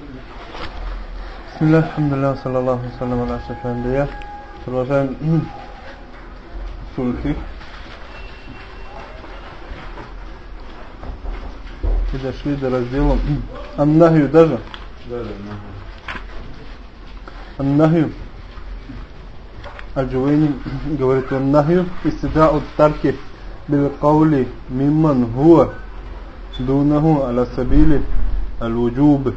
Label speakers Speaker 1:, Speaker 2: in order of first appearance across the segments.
Speaker 1: بسم الله الحمد لله صلى الله وسلم على أشرف الأنبياء продолжаем сульфи и дошли до раздела Аннахию даже Аннахию Аль-Джувейни говорит Аннахию истидау тарки بالقول ممن هو دونه على سبيل الوجوب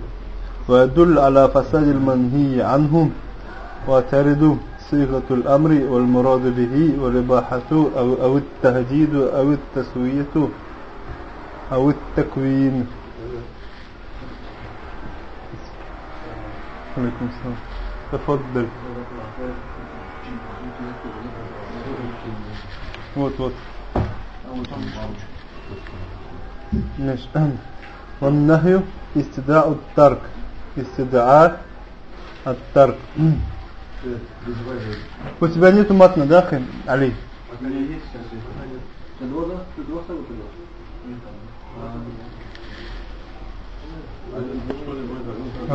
Speaker 1: ويدل على فساد المنهي عنه وترد صيغة الأمر والمراد به والرباحة أو, أو التهديد أو التسوية أو التكوين. عليكم السلام. تفضل. وات وات ماشي. والنهي استداء الترك. Истидаат Аттарк. У тебя нету матна, да, Хэм? Али?
Speaker 2: У меня есть сейчас. Ты два, да? Ты два сами туда?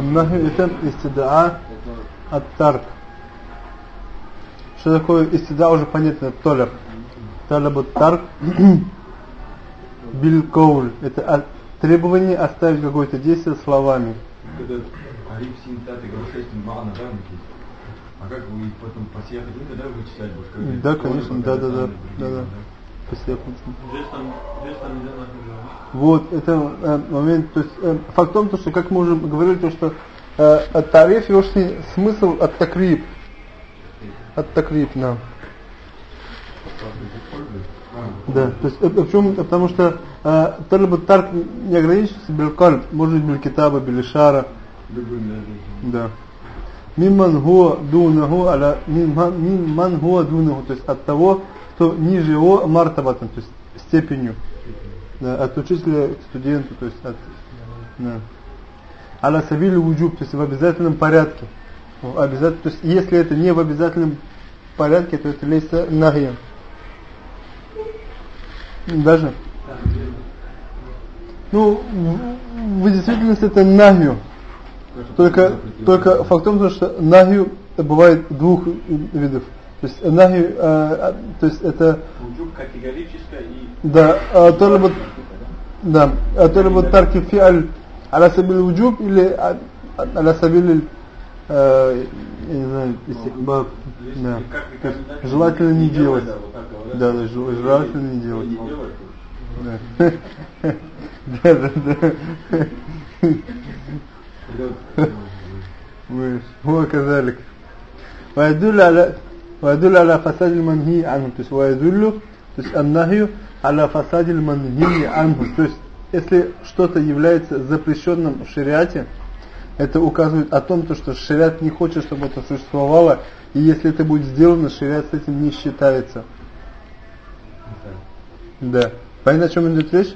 Speaker 1: Нахи итам истидаа аттарк. Что такое истида уже понятно, толер. Талабут тарк билькоуль. Это требование оставить какое-то действие словами.
Speaker 2: Это ариф синтат и грошестин бана, да, А как вы потом по сьяхатинка, да, вычислять будешь?
Speaker 1: Да, конечно, да, да, да, да, да. Вот, это э, момент, то есть э, факт в том, что, как мы уже говорили, то, что э, тариф, его смысл от такрип. От такрип, да. Да, то есть почему? Потому что э, талиб тарк не ограничивается белкаль, может быть белькитаба, белишара. Да. Мимман хуа дунаху аля мимман хуа дунаху, то есть от того, кто ниже его мартабатом, то есть степенью. Да, от учителя к студенту, то есть от да. Аля сабили вуджуб, то есть в обязательном порядке. Обязательно, то есть если это не в обязательном порядке, то это лейса Даже? Ну, в действительности это нахью. Только, только факт в том, что нахью бывает двух видов. То есть нахью, э, то есть это...
Speaker 2: категорическое и...
Speaker 1: Да, а, то либо... Да, а то либо тарки фиаль аля сабиль уджуб или аля сабиль э, я не знаю, истихбаб, да. желательно не делать. Да, да, желательно не делать. Да. Да, да, да. هو كذلك ويدل على ويدل على فساد المنهي عنه то есть ويدل то есть النهي على فساد المنهي عنه то есть если что-то является запрещенным в шариате это указывает о том, что шариат не хочет, чтобы это существовало, и если это будет сделано, шариат с этим не считается. Да. Понятно, о чем идет речь?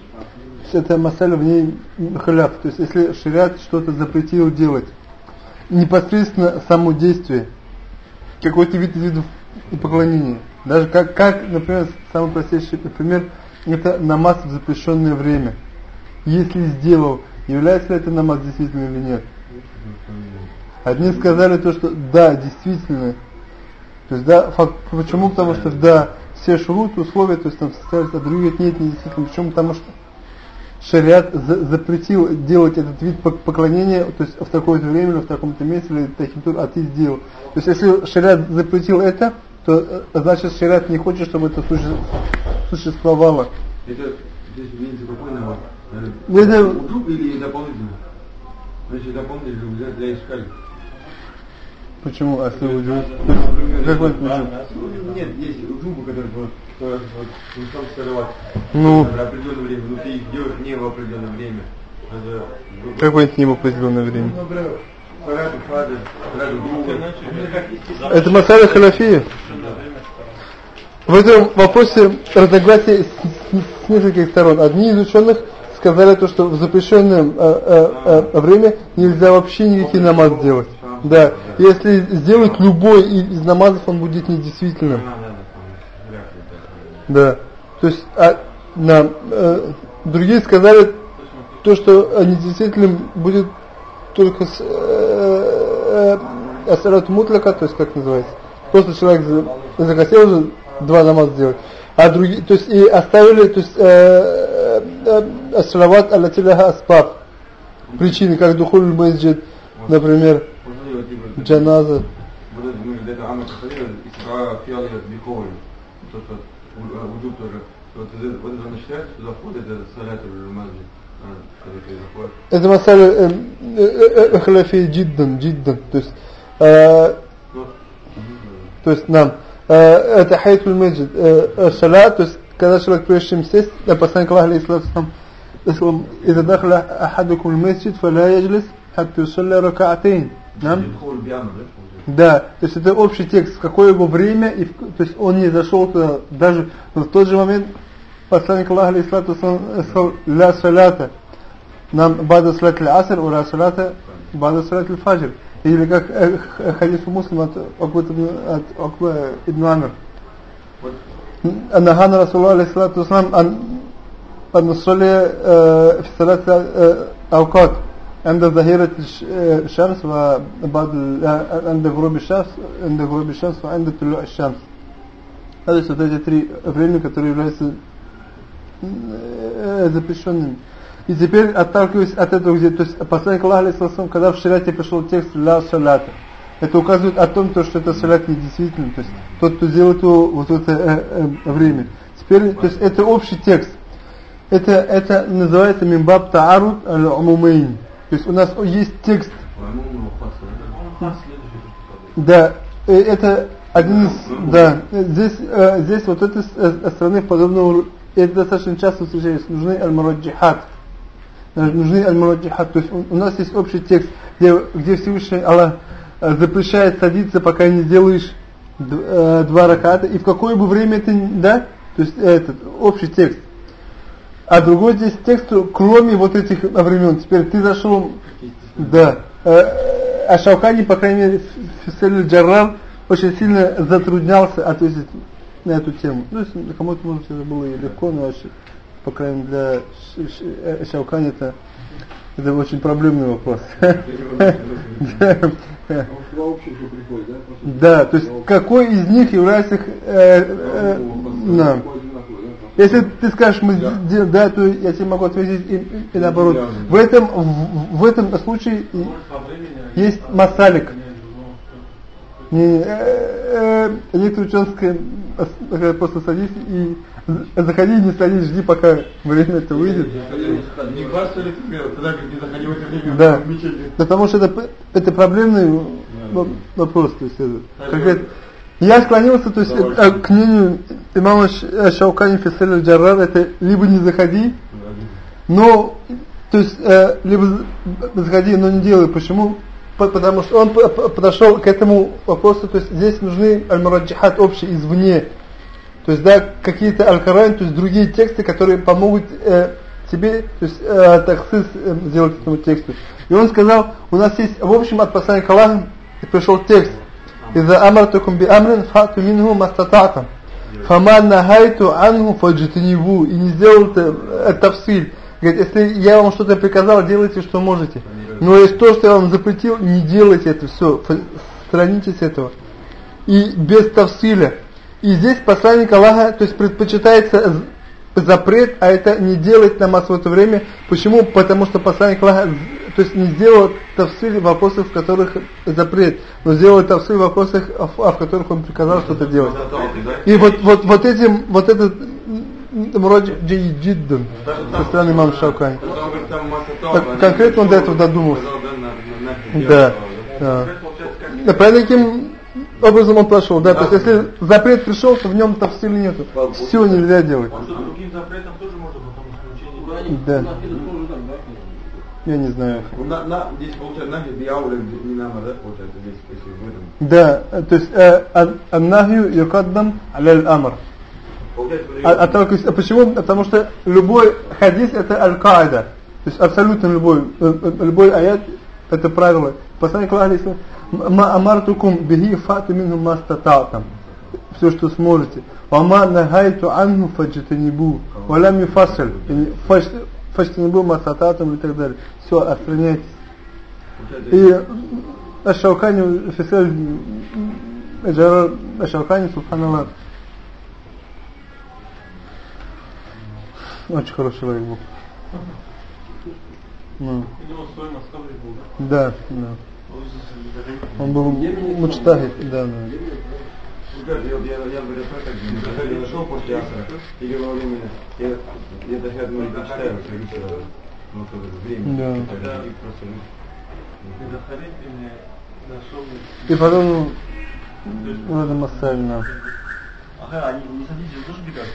Speaker 1: Это масаля в ней халяв. То есть, если шариат что-то запретил делать, непосредственно само действие, какой-то вид видов поклонения. Даже как, как, например, самый простейший пример, это намаз в запрещенное время. Если сделал, является ли это намаз действительно или нет? Одни сказали то, что да, действительно. То есть да, факт, почему? Потому что да, все шурут, условия, то есть там составляются, а нет, не действительно. Почему? Потому что шариат за, запретил делать этот вид поклонения, то есть в такое-то время, в таком-то месте, или таким тур, а ты сделал. То есть если шариат запретил это, то э, значит шариат не хочет, чтобы это существовало.
Speaker 2: Это здесь имеется какой намаз?
Speaker 1: Это...
Speaker 2: или дополнительно? Значит, дополнительно для искали.
Speaker 1: Почему? А если уджуб? Как вы это
Speaker 2: Нет, есть уджубы, которые вот, вот, скрывать.
Speaker 1: Ну.
Speaker 2: В определенное время, но ты их делаешь не в определенное время. Это,
Speaker 1: как бы это не в определенное время? Это масаля ханафия. В этом вопросе разногласия с, с нескольких сторон. Одни из ученых сказали то, что в запрещенное э, э, э, время нельзя вообще никакие намаз делать. Да, если сделать любой из намазов, он будет недействительным. Да, то есть а, на, э, другие сказали то, что недействительным будет только с, э, э, асалат мутляка, то есть как называется, просто человек захотел уже два намаза сделать, а другие, то есть и оставили, то есть э, э, асалават аллатиляха аспаб, причины, как духуль масджид, например, джаназа.
Speaker 2: Вот мы до этого Амма посмотрели, и справа фиалы биковы, то, что уджуб тоже. Вот вот это начинается, туда входит, это салят или масджид.
Speaker 1: Это масаля халяфи джиддан, джиддан, то есть, э, то есть нам, э, это хайтуль меджид, э, шалат, то есть, когда человек прежде чем сесть, посланник Аллаха, алейхиссалам, إذا دخل أحدكم المسجد فلا يجلس حتى يصلي ركعتين Да? да, то есть это общий текст, в какое его время, и в, то есть он не зашел туда, даже в тот же момент посланник Аллаха алейхиссалату э, ля салята нам бада салат аср у ля салата бада салат фаджр или как э, э хадис муслим от Акбат от Акба э, ибн Амир. Наган Расулла алейхиссалату ан ан насоли в салат аукат عند ظهيرة الشمس وبعد عند غروب الشمس عند غروب الشمس وعند طلوع الشمس هذا вот эти три времени, которые являются запрещенными. И теперь отталкиваясь от этого, где, то есть посланник Аллаха, когда в шариате пришел текст «ля салята», это указывает о том, то, что это салят не действительно, то есть тот, кто делает его вот в это э, э, время. Теперь, то есть это общий текст. Это, это называется мимбаб таарут аль-умумейн. То есть у нас есть текст. Да, э, это один из, да, здесь, э, здесь вот этой э, страны подобного, это достаточно часто встречается, нужны аль-мараджихат. Нужны аль-мараджихат, то есть у, нас есть общий текст, где, где Всевышний Аллах запрещает садиться, пока не сделаешь два раката, и в какое бы время это, да, то есть этот общий текст. А другой здесь текст, кроме вот этих времен. Теперь ты зашел, да, а Шаукани, по крайней мере, Фисель Джаррар очень сильно затруднялся ответить на эту тему. Ну, кому-то, может, это было и легко, но вообще, по крайней мере, для Шаукани это, это очень проблемный вопрос. Да, то есть какой из них является э, э, Если ты скажешь, мы да, то я тебе могу ответить и, и наоборот. В этом, в, в этом случае есть масалик. Не, э, э, ученые сказали, просто садись и заходи, не садись, жди, пока время это выйдет. Да, потому что это, это проблемный вопрос. То есть, это, я склонился, то есть э, к мнению имама Шаукани Фисель Джаррар, это либо не заходи, но, то есть, э, либо заходи, но не делай. Почему? Потому что он подошел к этому вопросу, то есть здесь нужны аль-мараджихат общие извне. То есть, да, какие-то аль то есть другие тексты, которые помогут э, тебе, то есть, э, таксис э, сделать этому тексту. И он сказал, у нас есть, в общем, от посланника Аллаха пришел текст, إذا أمرتكم بأمر فأتوا منه ما استطعتم فما نهيت عنه فاجتنبوه и не сделал тавсиль говорит если я вам что-то приказал делайте что можете но если то что я вам запретил не делайте это все сторонитесь этого и без тавсиля и здесь посланник Аллаха то есть предпочитается запрет а это не делать намаз в это время почему потому что посланник Аллаха то есть не сделал тавсиль в вопросах, в которых запрет, но сделал тавсиль в вопросах, в которых он приказал что-то делать. И вот, вот, вот этим, вот этот вроде джиддан со стороны имама Шаукани. Конкретно он до этого додумался. Да. да. Да, по таким образом он прошел, да, то есть если запрет пришел, то в нем тавсиль нету. Все нельзя делать. Да. Я не знаю.
Speaker 2: Ну, на, на, здесь получается нахи биауля не нама, да, получается здесь, если в этом.
Speaker 1: Да, то есть э, аннахью юкаддам аляль амр. А, а, а почему? Потому что любой хадис это аль-каида. То есть абсолютно любой, э, э, любой аят это правило. Посланник Аллаха ма амартукум бихи фату минху мастататам. Все, что сможете. Вама нахайту анху фаджитанибу. Валям юфасаль. Фаджитанибу мастататам и так далее все, отстраняйтесь. И Ашаукани, Фисаль, Эджарар Ашаукани, Субханаллах, очень хороший человек был. Ну. Да, да. Он был мучтахид, да, да
Speaker 2: Ребят, я, я, я говорю, так, как я нашел после Асра, или во время, я, я даже, я думаю, не читаю, что ну, то время,
Speaker 1: Да.
Speaker 2: читаю, и просто, ну,
Speaker 1: И потом в этом массально.
Speaker 3: Ага, они не садитесь, тоже бегать?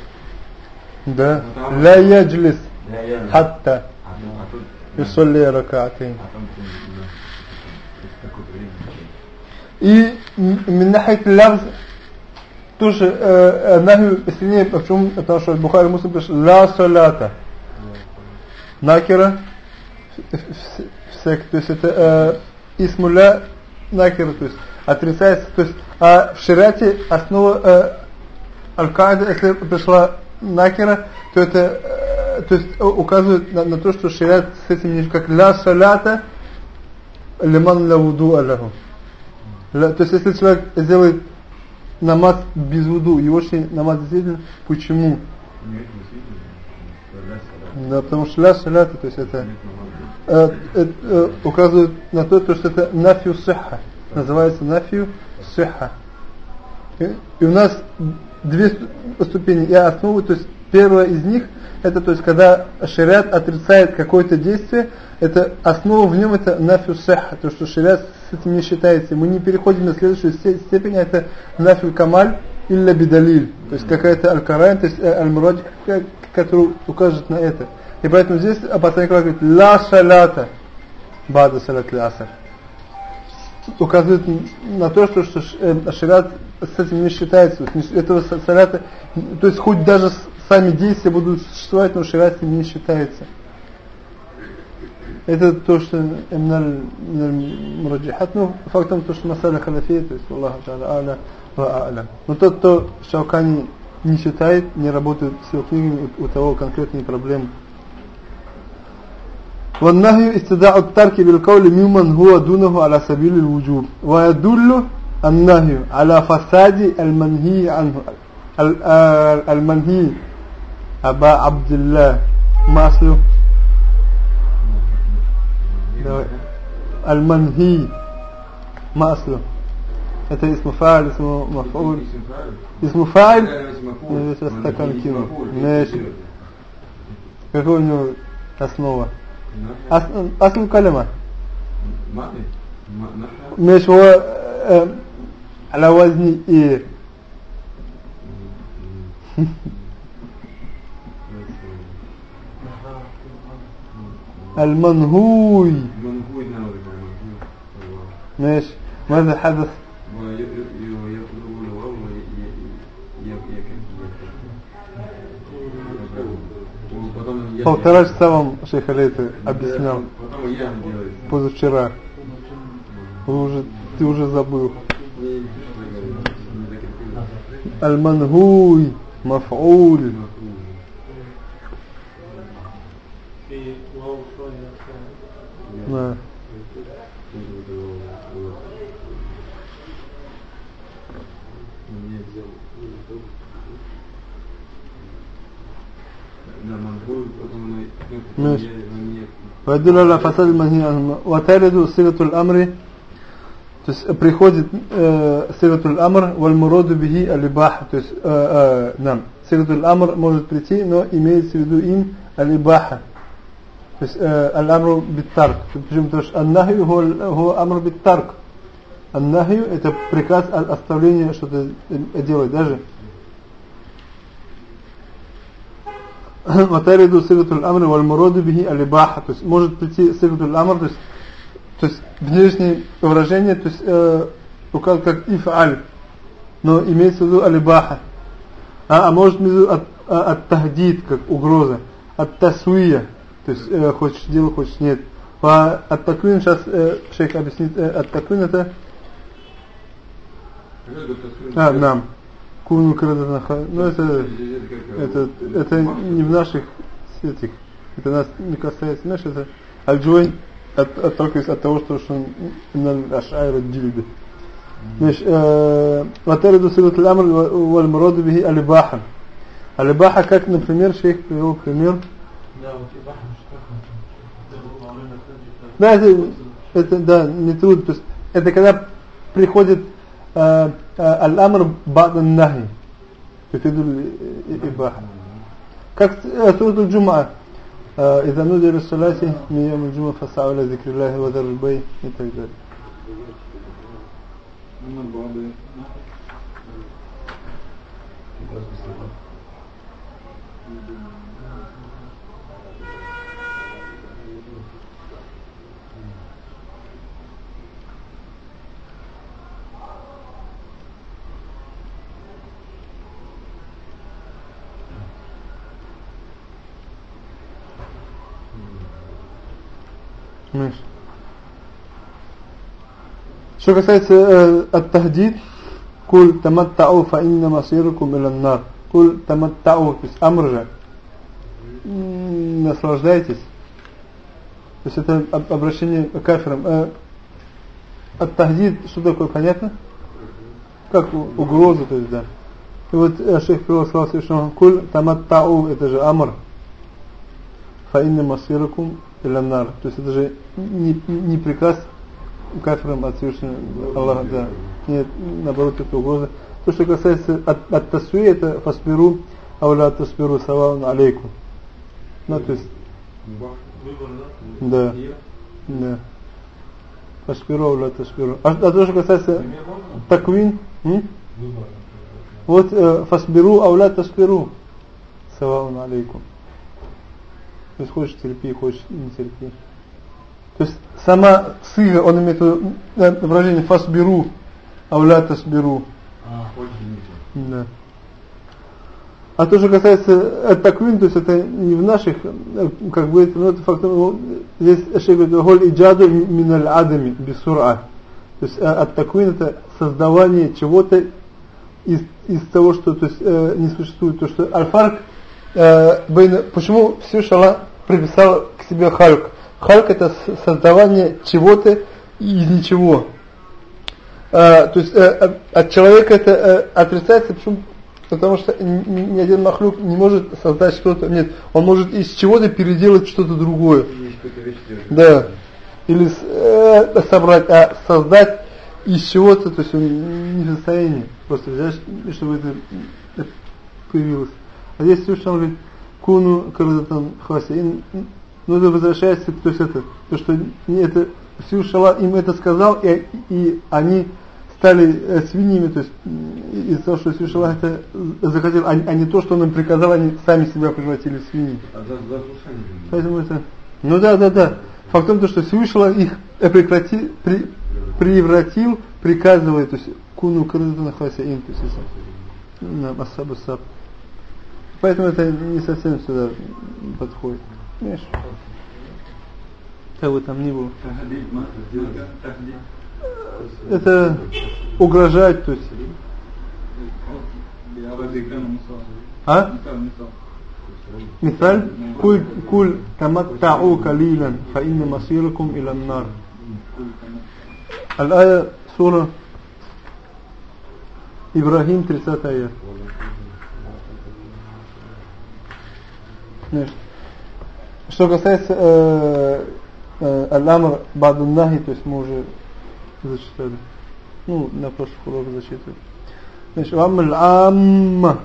Speaker 1: Да. Ля яджлис
Speaker 2: я, я,
Speaker 1: хатта
Speaker 2: а, ну, а тут,
Speaker 1: юсолли ракатин.
Speaker 2: а там, да, какое-то время.
Speaker 1: И من ناحية اللفظ тоже э, нахи сильнее, почему? Потому что Бухари Муслим пишет ла салата. Накера всяк, то есть это э, исмуля накера, то есть отрицается, то есть а в шариате основа э, аль-Каида, если пришла накера, то это э, то есть указывает на, на то, что шариат с этим не как ла салата лиман ла вуду аллаху. Ля- То есть если человек сделает намаз без вуду, его же намаз действительно, почему?
Speaker 2: Да,
Speaker 1: потому что ля салята, то есть это э, э, э, указывает на то, то, что это нафию сиха. Называется нафию сиха. И, у нас две сту- ступени и основы, то есть первая из них, это то есть когда шариат отрицает какое-то действие, это основа в нем это нафию сиха, то что шариат с этим не считается. Мы не переходим на следующую степень, а это нафию камаль или бидалиль, то есть какая-то аль-карайн, то есть э, аль-мураджи, ка- который укажет на это. И поэтому здесь Аллаха говорит ла салата бада салат аср указывает на то, что, что э, шариат с этим не считается. Этого са- салята, то есть хоть даже сами действия будут существовать, но шариат с ним не считается. Это то, что именно мураджихат, ну, фактом то, что масаля ханафия, то есть Аллаху Та'ala а'ля ва а'ля. Но тот, кто Шаукани не считает, не работает с его книгами, у, у того конкретные проблемы. والنهي استداع الترك بالقول ممن هو دونه على سبيل الوجوب ويدل النهي على فساد المنهي عنه ال- آه، المنهي أبا عبد الله ما أصله давай. المنهي. ما أصله. это اسم فاعل اسم مفعول. اسم فاعل؟ اسم مفعول اسم ماشي. какой у него основа أصل الكلمة ماشي هو آه، على وزن إيه؟ المنهوي
Speaker 2: من هو ينام
Speaker 1: ماشي ماذا حدث
Speaker 2: ويطلب الواو ويكن
Speaker 1: полтора часа вам шейх Али это объяснял
Speaker 2: Потом я делаю.
Speaker 1: позавчера Вы уже, ты уже забыл
Speaker 2: Не, не
Speaker 3: شوية
Speaker 1: да.
Speaker 2: Да, монгол, потом мы...
Speaker 1: Меш.
Speaker 2: мне...
Speaker 1: ويدل على فساد المنهي عنه وترد صيغة الأمر то есть приходит э, сигатуль амр валь муроду бихи алибаха то есть э, э, да, сигатуль амр может прийти но имеется в виду им алибаха То есть э, аль-амру биттарк. Почему? Потому что аннахью гу амру биттарк. Аннахью это приказ от оставления что-то э, делать даже. Матариду сигатуль амр валь муроду бихи алибаха. То есть может прийти сигатуль амр, то есть то есть внешнее выражение, то есть э, указано как ифаль, но имеется в виду алибаха. А, а может между от, а, от тахдид, как угроза, от тасуия, то есть э, хочешь делай хочешь нет а от таквин сейчас э, шейх объяснит э, от таквин это а, нам куну крадатаха ну это это, это не в наших этих, это нас не касается, знаешь, это аль-джуайн от, отталкиваясь от того, что, что ашайра джильби. Значит, э, ватариду силат аль-амр валь мураду бихи алибаха. Алибаха, как, например, шейх привел пример.
Speaker 3: Да, вот и бахам, что как он.
Speaker 1: Да, это, это да, не трудно. То есть это когда приходит э, э, аль-амр ба'дан нахи. تفيد الإباحة как سورة الجمعة إذا نودي للصلاة من يوم الجمعة فاسعوا إلى ذكر الله وذر البيع и так далее. ماشي Что касается э, от-тахдид, куль таматтау фа инна масирукум илан нар. Куль таматтау, то есть амр же. Наслаждайтесь. То есть это обращение к кафирам. Э, от-тахдид, что такое, понятно? Как угроза, то есть, да. И вот э, шейх привел слова Всевышнего, куль таматтау, это же амр. Фа инна масирукум иланнар. То есть это же не, не приказ кафирам от Всевышнего Аллаха, да. Нет, наоборот, это угроза. То, что касается от, от тасуи, это фасбиру, ауля тасбиру саваун алейкум. Ну, то есть, да, да. Фасбиру, ауля тасбиру. А, а то, что касается таквин, вот э, фасбиру, ауля тасбиру саваун алейкум. То есть хочешь терпи, хочешь не терпи. То есть сама сыга, он имеет выражение фасбиру, ауля тасбиру.
Speaker 2: А,
Speaker 1: Да. А то, что касается таквин, то есть это не в наших, как бы это, ну это факт, ну, здесь шейх говорит, голь иджаду миналь адами бисура. То есть от таквин это создавание чего-то из, из того, что то есть, э, не существует. То, что альфарк, э, почему все шала приписал к себе хальк? Хальк это создавание чего-то из ничего. А, то есть э, от человека это э, отрицается, почему? Потому что ни, один махлюк не может создать что-то, нет, он может из чего-то переделать что-то другое. Да. Или э, собрать, а создать из чего-то, то есть он не в состоянии просто взять, чтобы это, это появилось. А здесь Всевышний говорит, куну кардатан хвасин, но это возвращается, то есть это, то что это Всевышний им это сказал, и, и они стали э, свиньями, то есть из-за того, что Всевышний это захотел, а, а не то, что он им приказал, они сами себя превратили в свиньи.
Speaker 2: А за, за
Speaker 1: Поэтому это, ну да, да, да. Факт в том, что Всевышний их прекрати, при, превратил, приказывая, то есть куну крызана хвася им, то есть это, асабу саб. Поэтому это не совсем сюда подходит. Видишь? Кого там не было. Это угрожать, то есть. А? Мисаль куль куль таматтау калилан фа инна масиракум ила нар. Аль-Ая сура Ибрахим 30 аят. Значит, Что касается э, э, Аль-Амр Бадун-Нахи, то есть мы уже зачитали. Ну, на прошлых уроках зачитывали. Значит, вам Аль-Амма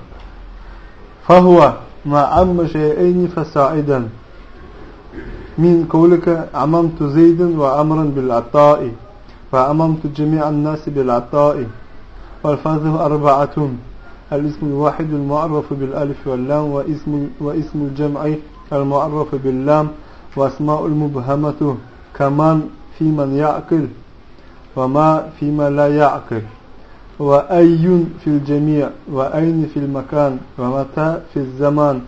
Speaker 1: فهو ما عم شيئين فساعدا من قولك عممت زيدا وأمرا بالعطاء فأممت جميع الناس بالعطاء والفاظه أربعة الاسم الواحد المعرف بالألف واللام واسم, واسم الجمع المعرف باللام وأسماء المبهمة كمان في من يعقل وما فيما لا يعقل وأي في الجميع وأين في المكان ومتى في الزمان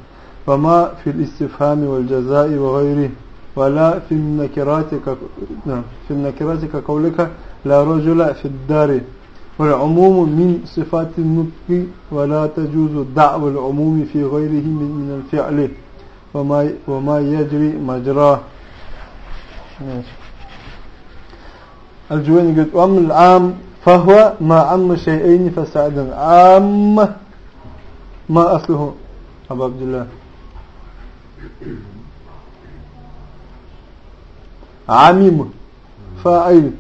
Speaker 1: وما في الاستفهام والجزاء وغيره ولا في النكرات نعم، في النكرات كقولك لا رجل في الدار والعموم من صفات النطق ولا تجوز دعوى العموم في غيره من الفعل وما, وما يجري مجراه الجويني قلت وأما العام فهو ما عم شيئين فسعدا عام ما أصله. أبا عبد الله. عميم. فاعل.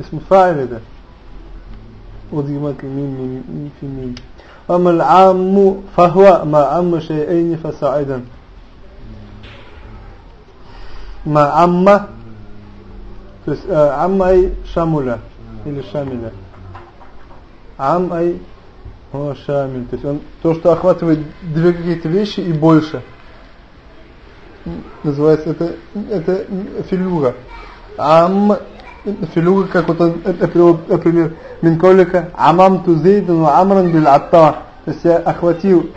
Speaker 1: اسم فاعل ده. وضيمات الميم في ميم. أما العام فهو ما عم شيئين فساعدا ما عم عم أي شاملة или шамиля. Ам ай о шамиль. То есть он то, что охватывает две какие-то вещи и больше. Называется это это филюга. Ам филюга, как вот он это например, Минколика, амам ту зейдан ва амран бил атта. То есть я охватил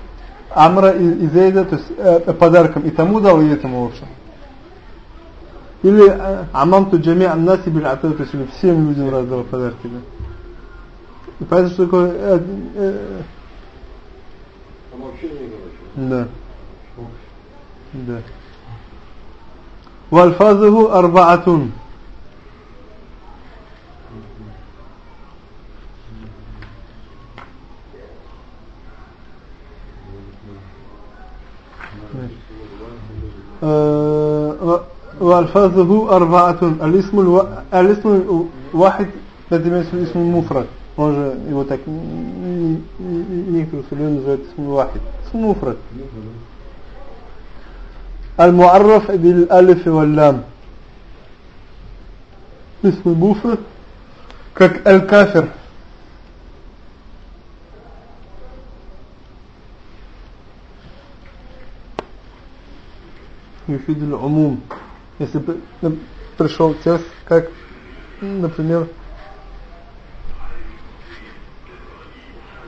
Speaker 1: Амра и, и Зейда, то есть э, подарком и тому дал, и этому в общем. Или амамту джами аннаси биль ата, то есть всем людям раздал подарки. Да. И поэтому что такое... Э, э,
Speaker 2: Там вообще не говорю.
Speaker 1: да. Да. والفاظه أربعة آه، والفاظه أربعة الاسم الو... الاسم الواحد الذي يمثل الاسم المفرد он же его так некоторые люди называют اسم واحد اسم مفرد المعرف بالالف واللام اسم المفرد как الكافر юфидуль умум. Если пришел текст, как, например,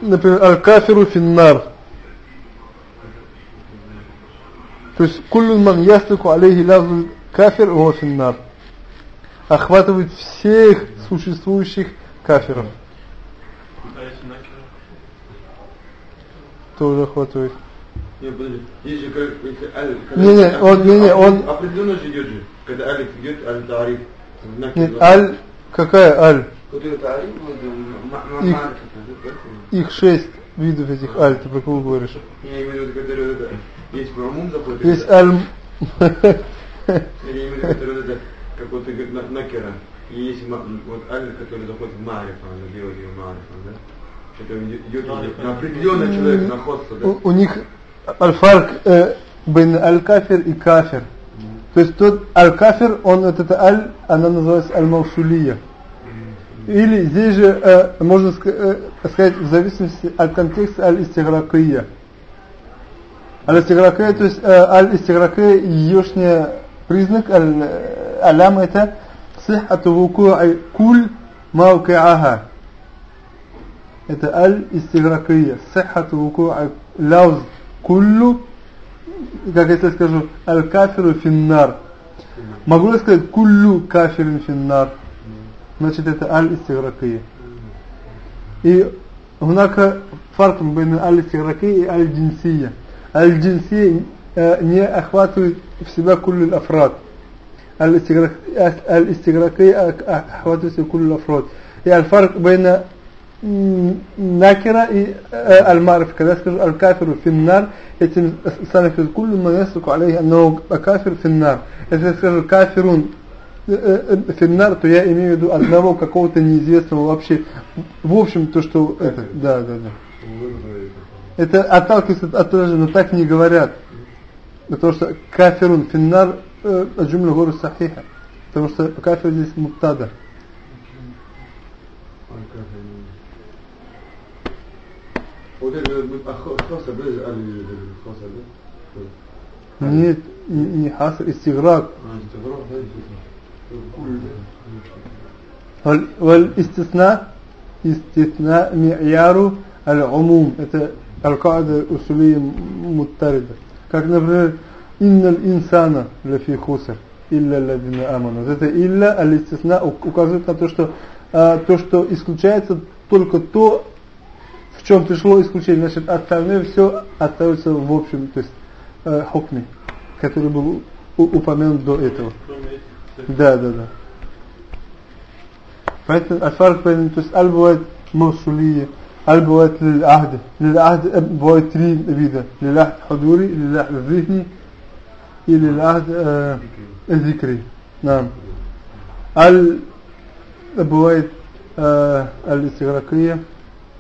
Speaker 1: например, аль-кафиру финнар. То есть, куллюн ман ястыку алейхи лязу кафир его финнар. Охватывает всех существующих кафиров. Тоже охватывает.
Speaker 2: Не, подожди. Есть же, как- если аль- когда-
Speaker 1: Не, не, он- не, не, он-
Speaker 2: Определенно же идет же. Когда алиф идет, аль-тариф.
Speaker 1: Нет аль какая аль Их- их шесть видов этих аль ты про кого говоришь
Speaker 2: Я имею в виду, это, есть промум заходит.
Speaker 1: есть аль
Speaker 2: Я имею в виду, это, как вот ты говоришь, на- накера. И есть вот аль, который заходит в марифа, она делает ее марифа, да? Это идет, на определенный человек находится, да?
Speaker 1: у, у них аль-фарк э, бен аль-кафир и кафир. То есть тот аль-кафир, он вот это аль, она называется аль-маушулия. Или здесь же э, можно э, сказать в зависимости от контекста аль-истигракия. Аль-истигракия, то есть э, аль-истигракия, еешний признак, аль- э, это сихату вуку'и куль мауки'аха. Это аль-истигракия, сихату вуку'и лауз куллю, как если я скажу, аль-кафиру финнар. Могу я сказать куллю кафирин финнар? Значит это аль-истигракия. И هناك فرق بين الاستغراقية и الجنسية الجنسية э, не охватывает в себя كل الأفراد الاستغراق- الاستغراقية охватывает в себя كل الأفراد и الفرق بين накера и аль-марф, Когда я скажу аль-кафиру финнар, этим сами сказать куллю манесуку алейхи аннау кафир финнар. Если я скажу кафирун финнар, то я имею в виду одного какого-то неизвестного вообще. В общем, то, что... Это, да, да, да. Это отталкивается от того но так не говорят. Потому что кафирун финнар джумля гору сахиха. Потому что кафир здесь муптада. Нет, не, хаср, истиграк. Валь-истисна, истисна ми'яру аль-умум. Это аль-каада усулия муттарида. Как, например, инналь инсана лафи хуср, илля ладина аману. Это илля, аль-истисна ук- указывает на то, что а, то, что исключается только то, чем пришло исключение. Значит, остальное все остается в общем, то есть э, хокме, который был упомянут до этого. Да, да, да. Поэтому альфарк, то есть аль бывает мавсулия, аль бывает лиль-ахд. Лиль-ахд э, бывает три вида. Лиль-ахд хадури, лиль-ахд зихни и лиль-ахд э, зикри. Нам Аль э, бывает аль-истигракия.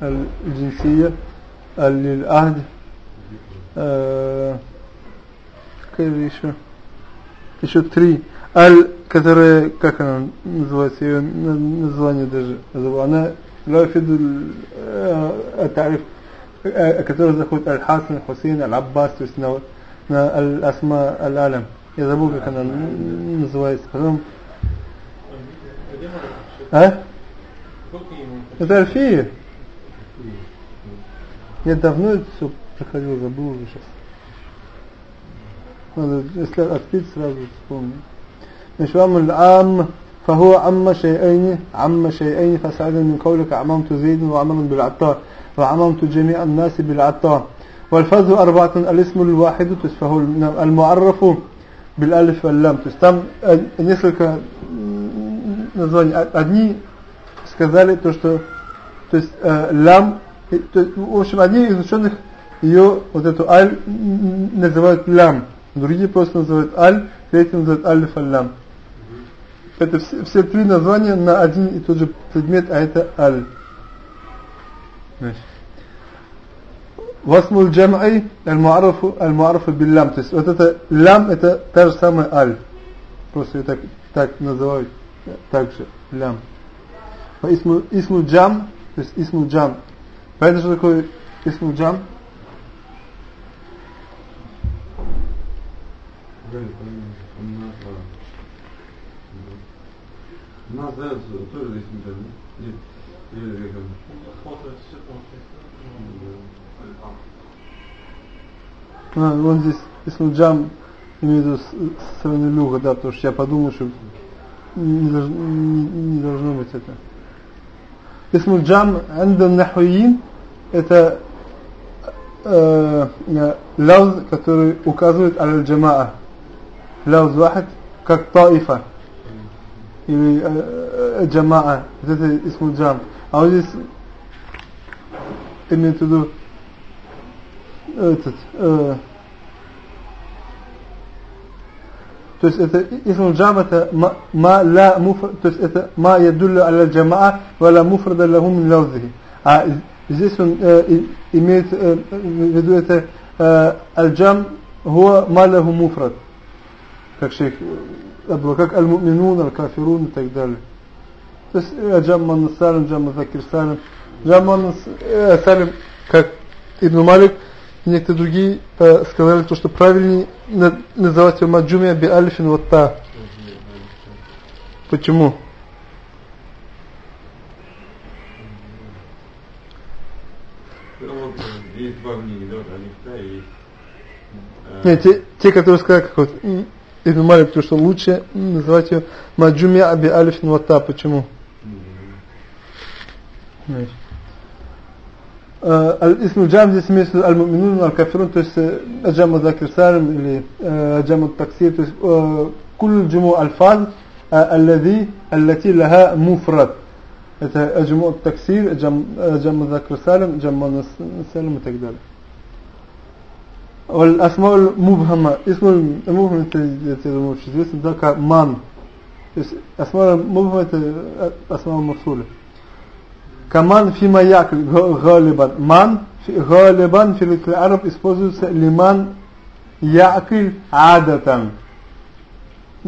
Speaker 1: الجنسية العهد какая еще еще три аль которая как она называется ее название даже забыл она лафиду тариф который заходит аль-Хасан, Хусейн, аль-Аббас то есть на, на аль-Асма аль-Алям я забыл как она называется потом а? Это Альфия. Я давно это все проходил, забыл уже сейчас. Надо, если открыть, сразу вспомню. Значит, العام فهو عم شيئين عم شيئين فسعدا من قولك عممت زيد وعمما بالعطاء وعممت جميع الناس بالعطاء والفظ أربعة الاسم الواحد فهو المعرف بالالف واللام то есть там несколько названий одни сказали то, что то есть э, то, в общем, одни из ученых ее, вот эту аль, называют лям, другие просто называют аль, третьи называют алиф аль-лям. Это все, все три названия на один и тот же предмет, а это аль. Васмул джам'ай аль-му'арафу аль-му'арафу биллям. То есть вот это лям это та же самая аль. Просто ее так, так называют. Также лям. Исму джам, то есть исму джам. Понятно, что такое исму джам?
Speaker 2: У нас, да, тоже здесь не там, нет, или веком.
Speaker 1: А, вон здесь исму джам имеет в виду стороны люга, да, потому что я подумал, что не, не, не должно быть это. اسم الجمع عند النحويين это э, лауз, который указывает على الجماعة лауз واحد как таифа или э, джамаа это اسم الجمع а вот здесь имеет в виду этот э, То есть это исм джам это ма ла муфр, то есть это ма ядуллю аля джамаа ва ла муфрада лаху мин лавзихи. А здесь он э, имеет э, в виду это э, аль-джам хуа ма лаху муфрад. Как шейх Абдул, как аль-муминун, аль-кафирун и так далее. То есть джам ман салим, джам закир салим. Джам ман салим, как Ибн Малик, и некоторые другие э, сказали, то, что правильнее называть его маджумия би алифин вот та. Почему?
Speaker 2: Есть два мнения, да, алифта и есть...
Speaker 1: Нет, те, те, которые сказали, как вот Ибн Малик, то, что лучше называть ее маджумия би алифин вот та. Почему? Значит. الاسم الجام здесь имеется аль-муминун, аль-кафирун, то есть джам закир салим или джам таксир, то есть كل جموع الفاظ الذي التي لها مفرد это جموع التكسير جم جم ذكر سالم جم سالم и так далее والاسماء المبهمه اسم المبهم это думаю очень известно да как ман то есть اسماء المبهمه это اسماء الموصوله Каман фима якль галибан. Ман галибан в араб используется лиман якль адатан.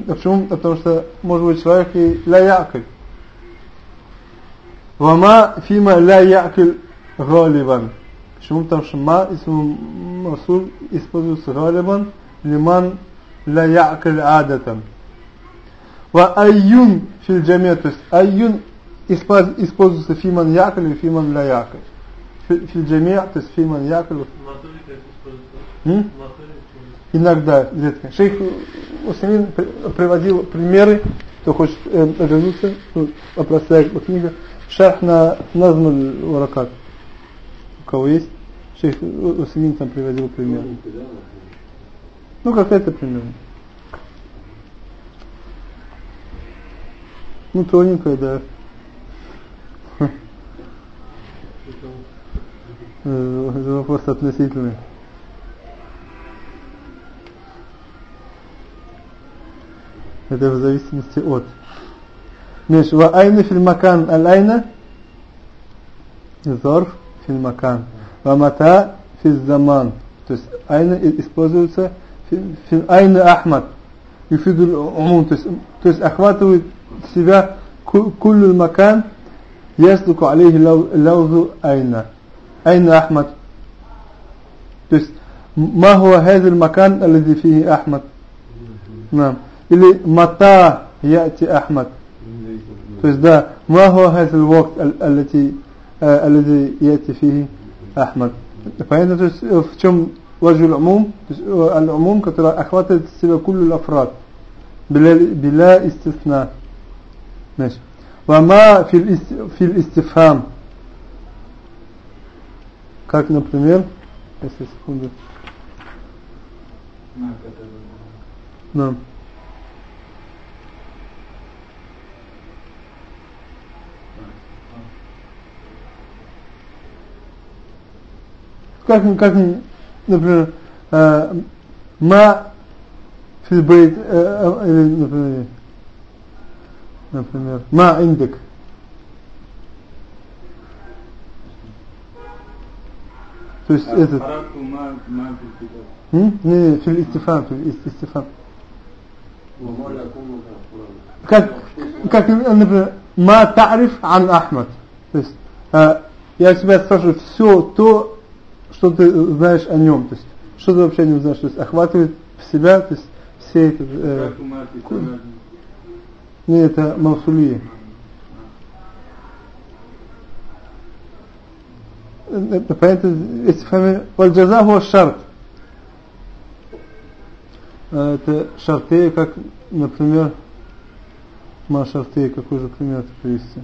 Speaker 1: Почему? Потому что может быть человек и ля якль. Вама фима ля якль галибан. Почему? Потому что ма исм масуль используется галибан лиман ля якль адатан. Ва айюн фил джамия, то есть айюн используется фиман яколь или фиман ля яколь. Фильджамия, то есть фиман яколь. Иногда, редко. Шейх Усамин приводил примеры, кто хочет э, оглянуться, ну, простая книга, шарх на Назмуль Варакат. У кого есть? Шейх Усамин там приводил примеры. Ну, какая-то примерно. Ну, тоненькая, да. Э, Э, это вопрос относительный. Это в зависимости от. Миш, ва айна фильмакан аль айна зорф фильмакан. Ва мата физзаман. То есть айна используется айна ахмад. Юфидул умун То есть, то есть охватывает в себя куллю макан яслуку алейхи лаузу айна. أين أحمد то есть ما هو هذا المكان الذي فيه أحمد نعم или متى يأتي أحمد то есть да ما هو هذا الوقت التي الذي يأتي فيه أحمد понятно то есть в чем وجه العموم العموم который охватывает в себя كل الأفراد بلا, بلا استثناء ماشي وما في في الاستفهام Как, например, если секунду. Да. Как, как, например, э, ма фильбейт, э, э, или, например, например, ма индек. То есть этот... Не, не, фил истифам, фил истифам. Как, как, например, ма тариф ан Ахмад. То есть, э, я тебя спрашиваю, все то, что ты знаешь о нем, то есть что ты вообще о нем знаешь, то есть охватывает в себя, то есть все эти... Э, не, это маусулия. Понятно, эти фамилии. Вальджаза хуа шарт. Это шарты, как, например, ма шарты, какой же пример привести?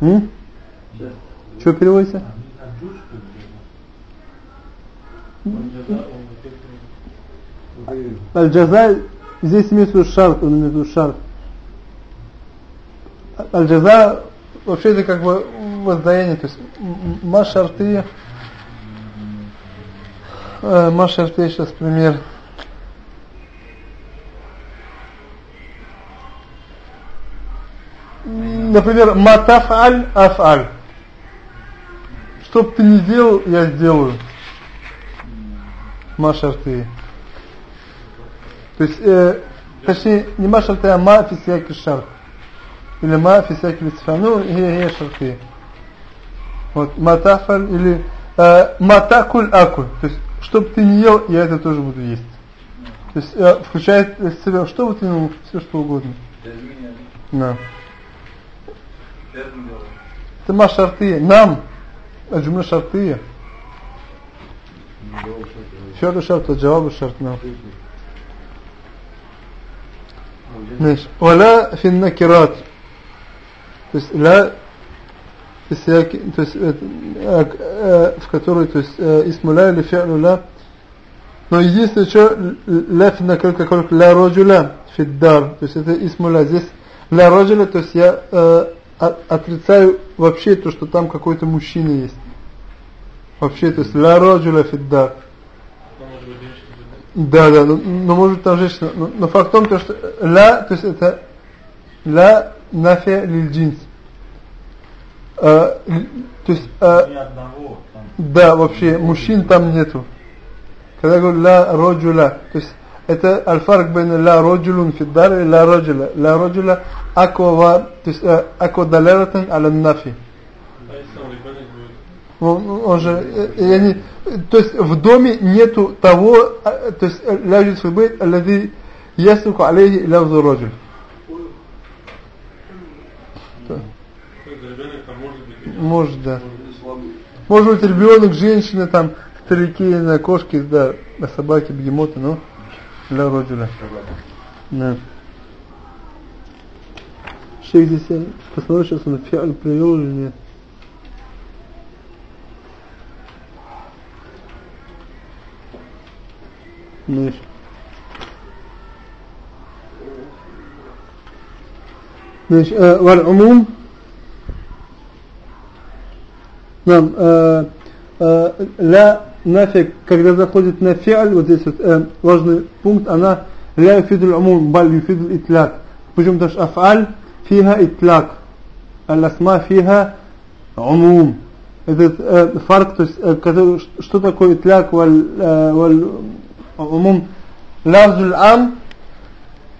Speaker 1: М? Что переводится? Аль-Джаза, здесь имеется в виду шарт, он имеет в виду шарт. Аль-Джаза, вообще это как бы воздаяние, то есть ма шарты, э, ма шарты, сейчас пример. Например, матафаль афаль. Что бы ты ни делал, я сделаю. Машарты. То есть, э, точнее, не машарты, а ма фисяки шарт Или ма фисяки лисфа. Ну, гея шарты. Вот, матафаль или э, матакуль акуль. То есть, что бы ты не ел, я это тоже буду есть. То есть, э, включает в себя, что бы ты не все что угодно. Да. Это машарты. Нам الجملة شرطية فعل شرط والجواب الشرط نعم ماشي ولا في النكرات то есть ля я то есть э, э, э, в которой, то есть исмуля или фиалуля. Но единственное, что ля финаколька, как ля роджуля фиддар, то есть это исмуля. Здесь ля роджуля, то есть я э, отрицаю вообще то, что там какой-то мужчина есть. Вообще, то есть ля роджуля фиддар. Да, да, но, но может там женщина. Но, но факт в том, что ля, то есть это ля нафия лиль джинс. А, то есть, а, да, вообще, мужчин там нету. Когда я говорю ля роджуля, то есть это альфарк бен ля роджулун фиддар и ля роджуля. Ля роджуля аква, то есть аква далератан аля нафи. Он, он же, и они, то есть в доме нету того, то есть ля юджид фи бейт, аллади ясуку алейхи лавзу роджуль. может, да. Может быть, ребенок, женщина, там, старики, на кошке, да, на собаке, бегемоты, ну, для родина. Да. Шейх здесь э, посмотрю сейчас он фиаль привел или нет. Ну еще. Значит, э, валь умум нам э, э, ля нафиг, когда заходит на фиаль, вот здесь вот э, важный пункт, она ля юфидул умум, баль юфидул итляк. Почему? Потому что афаль фиха итляк. Аль-асма фиха умум. Этот э, фарк, то есть, э, который, что такое итляк валь, э, валь умум? Лавзуль ам,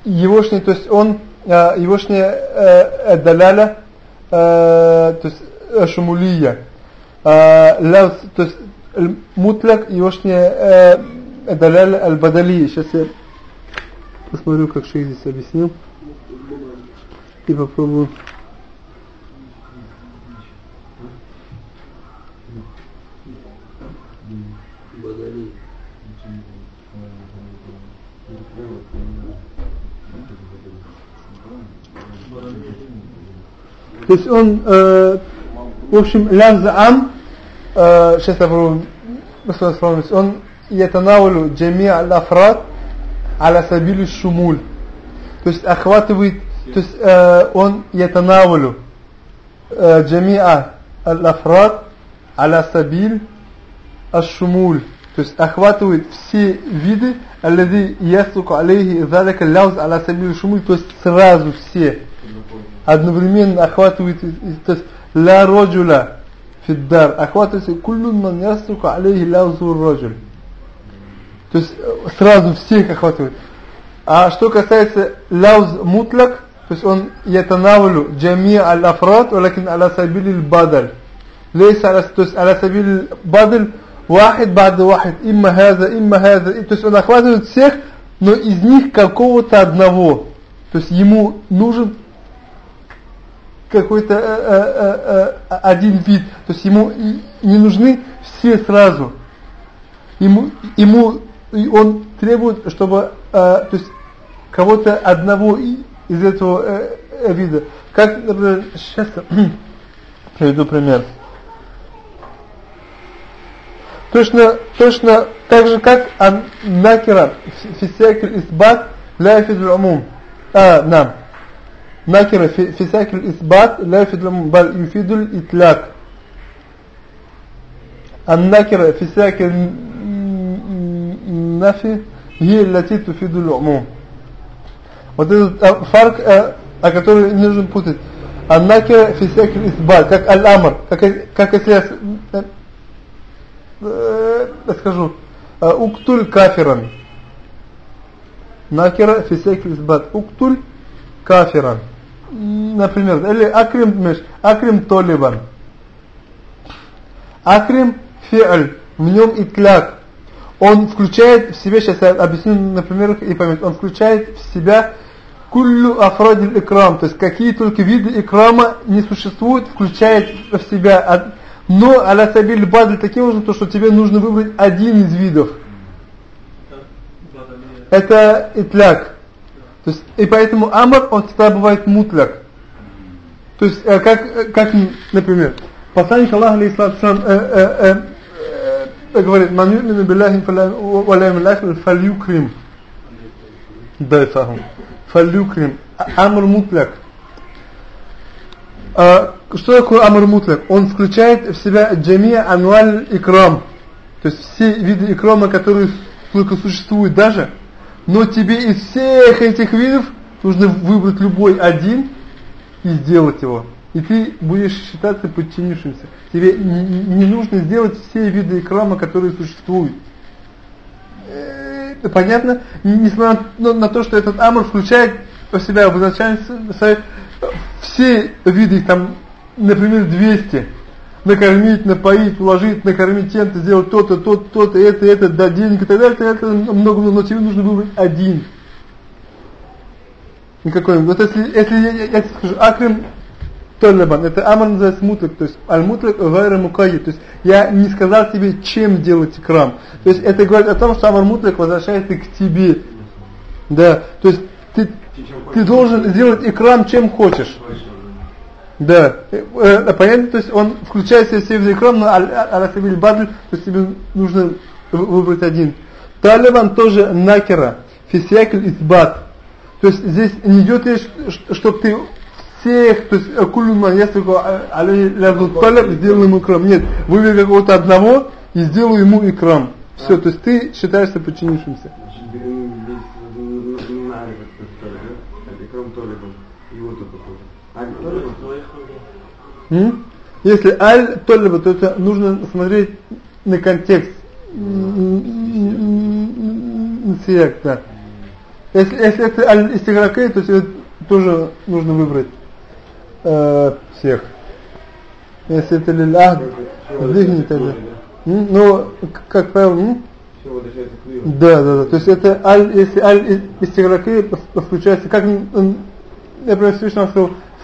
Speaker 1: егошний, то есть он, э, егошняя э, даляля, э, то есть э, шумулия. Э, лавз, то есть мутляк, егошняя э, даляля аль-бадали. Сейчас я посмотрю, как шейх здесь объяснил. И попробую. То есть он, э, в общем, ляза ам, э, сейчас я попробую вспомнить, он ятанаулю джами аль-афрат аля сабили шумуль. То есть охватывает, то есть э, он ятанаулю э, джамиа аль-афрат аля сабиль аш-шумуль. То есть охватывает все виды, аллади ясуку алейхи залика ляуз аля сабиль шумуль, то есть сразу все одновременно охватывает, то есть ла роджула фиддар, охватывается куллун ман яструка алейхи ляузур роджуль. То есть сразу всех охватывает. А что касается ляуз мутлак, то есть он ятанавлю джами аль-афрат, ولكن على سبيل البدل ليس على то есть على سبيل البدل واحد بعد واحد إما هذا إما هذا то есть он охватывает всех но из них какого-то одного то есть ему нужен какой-то э, э, э, один вид. То есть ему не нужны все сразу. Ему, ему он требует, чтобы то есть кого-то одного из этого вида. Как, например, сейчас приведу пример. Точно, точно так же, как накера фисякель избат ля фидру умум. А, нам. نكرة في, في ساكن الإثبات لا يفيد بل يفيد الإطلاق النكرة في ساكن النفي هي التي تفيد العموم Вот этот фарк, о котором не нужно путать. Аннаки фисекин избат, как аль-амр, как, как если я э, скажу, уктуль кафиран. Накера фисекин избат, уктуль кафиран например, или акрим, меш, акрим толибан. Акрим фи'аль, в нем итляк. Он включает в себя, сейчас я объясню на примерах и поймет, он включает в себя куллю афрадиль икрам, то есть какие только виды икрама не существуют, включает в себя. Но аля сабиль бадль таким образом, то, что тебе нужно выбрать один из видов. Это итляк. То есть, и поэтому амр, он всегда бывает мутляк. То есть, э, как, э, как, например, посланник Аллаха, алейхиссалам, э, э, э, э, говорит, «Ман ю'мину биллахи валяйм лахим фальюкрим». Дайфахум. Фальюкрим. Амр мутляк. А, что такое амр мутляк? Он включает в себя джамия ануаль икрам. То есть все виды икрама, которые только существуют даже, но тебе из всех этих видов нужно выбрать любой один и сделать его. И ты будешь считаться подчинившимся. Тебе не нужно сделать все виды икрама, которые существуют. Это понятно? Несмотря на то, что этот амр включает в себя изначально все виды, там, например, 200 накормить, напоить, уложить, накормить тем-то, сделать то-то, то-то, то-то, это, это, дать денег и так далее, это много, но тебе нужно выбрать один. Никакой. Вот если, если я, я, я тебе скажу, акрим толлабан, это амар называется мутлик, то есть аль-мутлик гайра мукайи, то есть я не сказал тебе, чем делать икрам. То есть это говорит о том, что амар мутлик возвращается к тебе. Да, то есть ты, ты должен сделать икрам чем хочешь. Да, э, э, понятно, то есть он включает в себя экран, но аль-асабиль бадль, то есть тебе нужно выбрать один. Талибан тоже накера, фисякль избат. То есть здесь не идет речь, чтобы ты всех, то есть э, кулю маньясику алейхи талаб, сделал ему икрам. Нет, выбери какого-то одного и сделай ему икрам. Все, то есть ты считаешься подчинившимся.
Speaker 2: Значит, берем
Speaker 1: Если аль толлиба, то это нужно смотреть на контекст. Сияк, да. Если, если это аль истигракей, то это тоже нужно выбрать э, всех. Если это лилах, зихни тогда. Но, как правило. Да, да, да. То есть это аль, если аль истигракей включается, как, например, Всевышний сказал,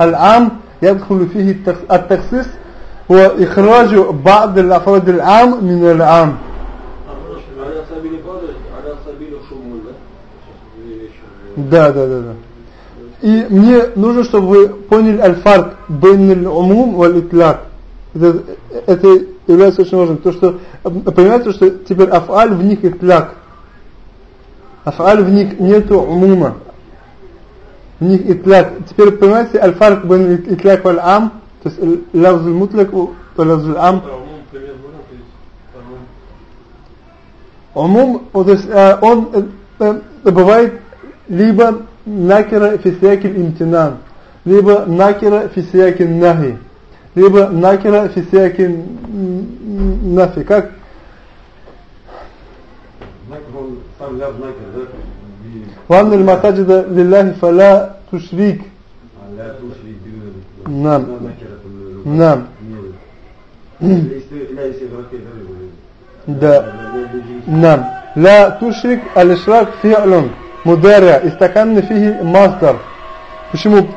Speaker 1: العام يدخل فيه التخ- التخصيص هو إخراج بعض الأفراد العام من العام
Speaker 4: على سبيل الفضل على سبيل الشمول да? Сейчас две вещи.
Speaker 1: Да, да, да, да. И мне нужно, чтобы вы поняли аль-фарк бейн аль-умум валь-итляк. Это, это является очень важным. То, что, э, понимаете, что теперь афаль в них итляк. Афаль в них нету умума. В них итляк. Теперь понимаете аль-фарк бейн итляк валь-ам, то есть лавз аль-мутляк и лавз аль-ам.
Speaker 4: Умум,
Speaker 1: то есть, э, он э, э, бывает либо накера фи сияки имтинан, либо накера фи сияки нахи, либо накера фи сияки н- нафи. Как?
Speaker 2: Знак, он сам ляв знак, да?
Speaker 1: وأن المساجد لله فلا
Speaker 2: تشريك. لا
Speaker 1: تشريك
Speaker 2: نعم. نعم.
Speaker 1: نعم. لا تشرك الإشراك فعل مضارع. استكن فيه مصدر. مش مب...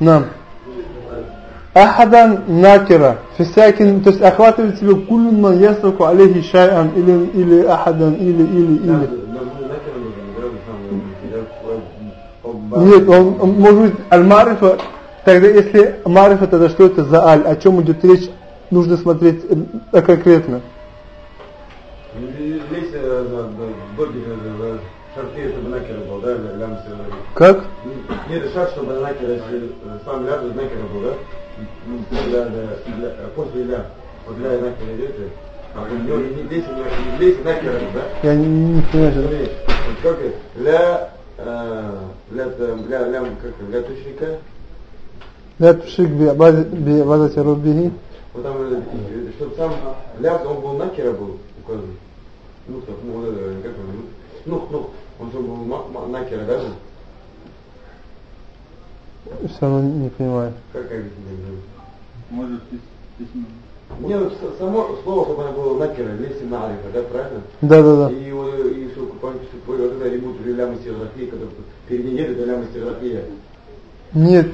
Speaker 1: نعم. Ахадан накера. Фисякин, то есть охватывает в себе кулюн ман ясруку алейхи шай'ан или, или ахадан, или, или, или. Нет, он, он может быть аль-марифа, тогда если марифа, тогда что это за аль, о чем идет речь, нужно смотреть э, э, конкретно.
Speaker 2: Ну, здесь э, Боргин шарты, чтобы накер был, да, лям
Speaker 1: Как?
Speaker 2: Ну, нет, шарт, чтобы накер, сам лям накер был, да? Ну, а после ля, вот ля и нахер идет же, а у не здесь, у не здесь, нахер, да?
Speaker 1: Я не, не понимаю.
Speaker 2: Смотри, вот для для ля, для ля, тушника?
Speaker 1: Ля тушник би базати рубихи.
Speaker 2: Вот там, э, чтобы сам ля, он был нахера был указан. Ну, так, ну, как он, ну, ну, ну, он же был нахера, да?
Speaker 1: Все равно не понимаю.
Speaker 2: Как объяснить?
Speaker 3: Может, письмо.
Speaker 2: Не, ну, само слово, чтобы оно было накера, леси марифа, да, правильно?
Speaker 1: Да, да, да.
Speaker 2: И, вот, и что, вот это ремонт лям истиграфии, когда перед ней нет, это лям истиграфия.
Speaker 1: Нет.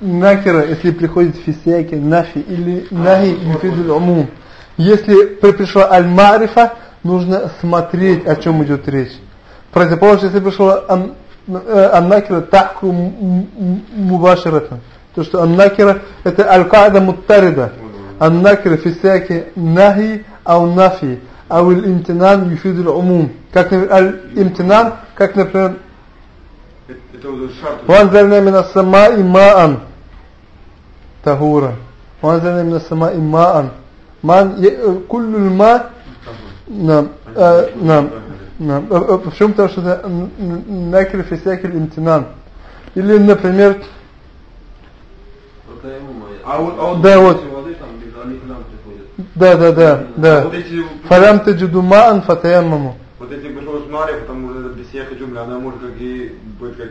Speaker 1: Накера, если приходит фисяки, нафи или нахи, юфидуль умум. Если при- пришла аль-марифа, нужно смотреть, о чем идет речь. Противоположно, если пришла ан- э, аннакера тахку м- м- мубаширatan. То, что аннакера это аль-каида муттарида. Аннакера фисяки нахи ау нафи. Ау имтинан юфидуль умум. Как, например, аль-имтинан, как, например,
Speaker 2: Это уже шарт.
Speaker 1: وأنزلنا من السماء ماء طهورا وأنزلنا من السماء ماء ماء ي- كل Почему? Э, э, потому что это и фисякель имтинан. Или, например...
Speaker 2: А вот, а вот,
Speaker 1: да, вот. Да, да, да, да. Фалям таджидума ан фатаяммаму.
Speaker 2: Вот эти бешоус мариф, там уже бесеха джумля, она может как и быть как,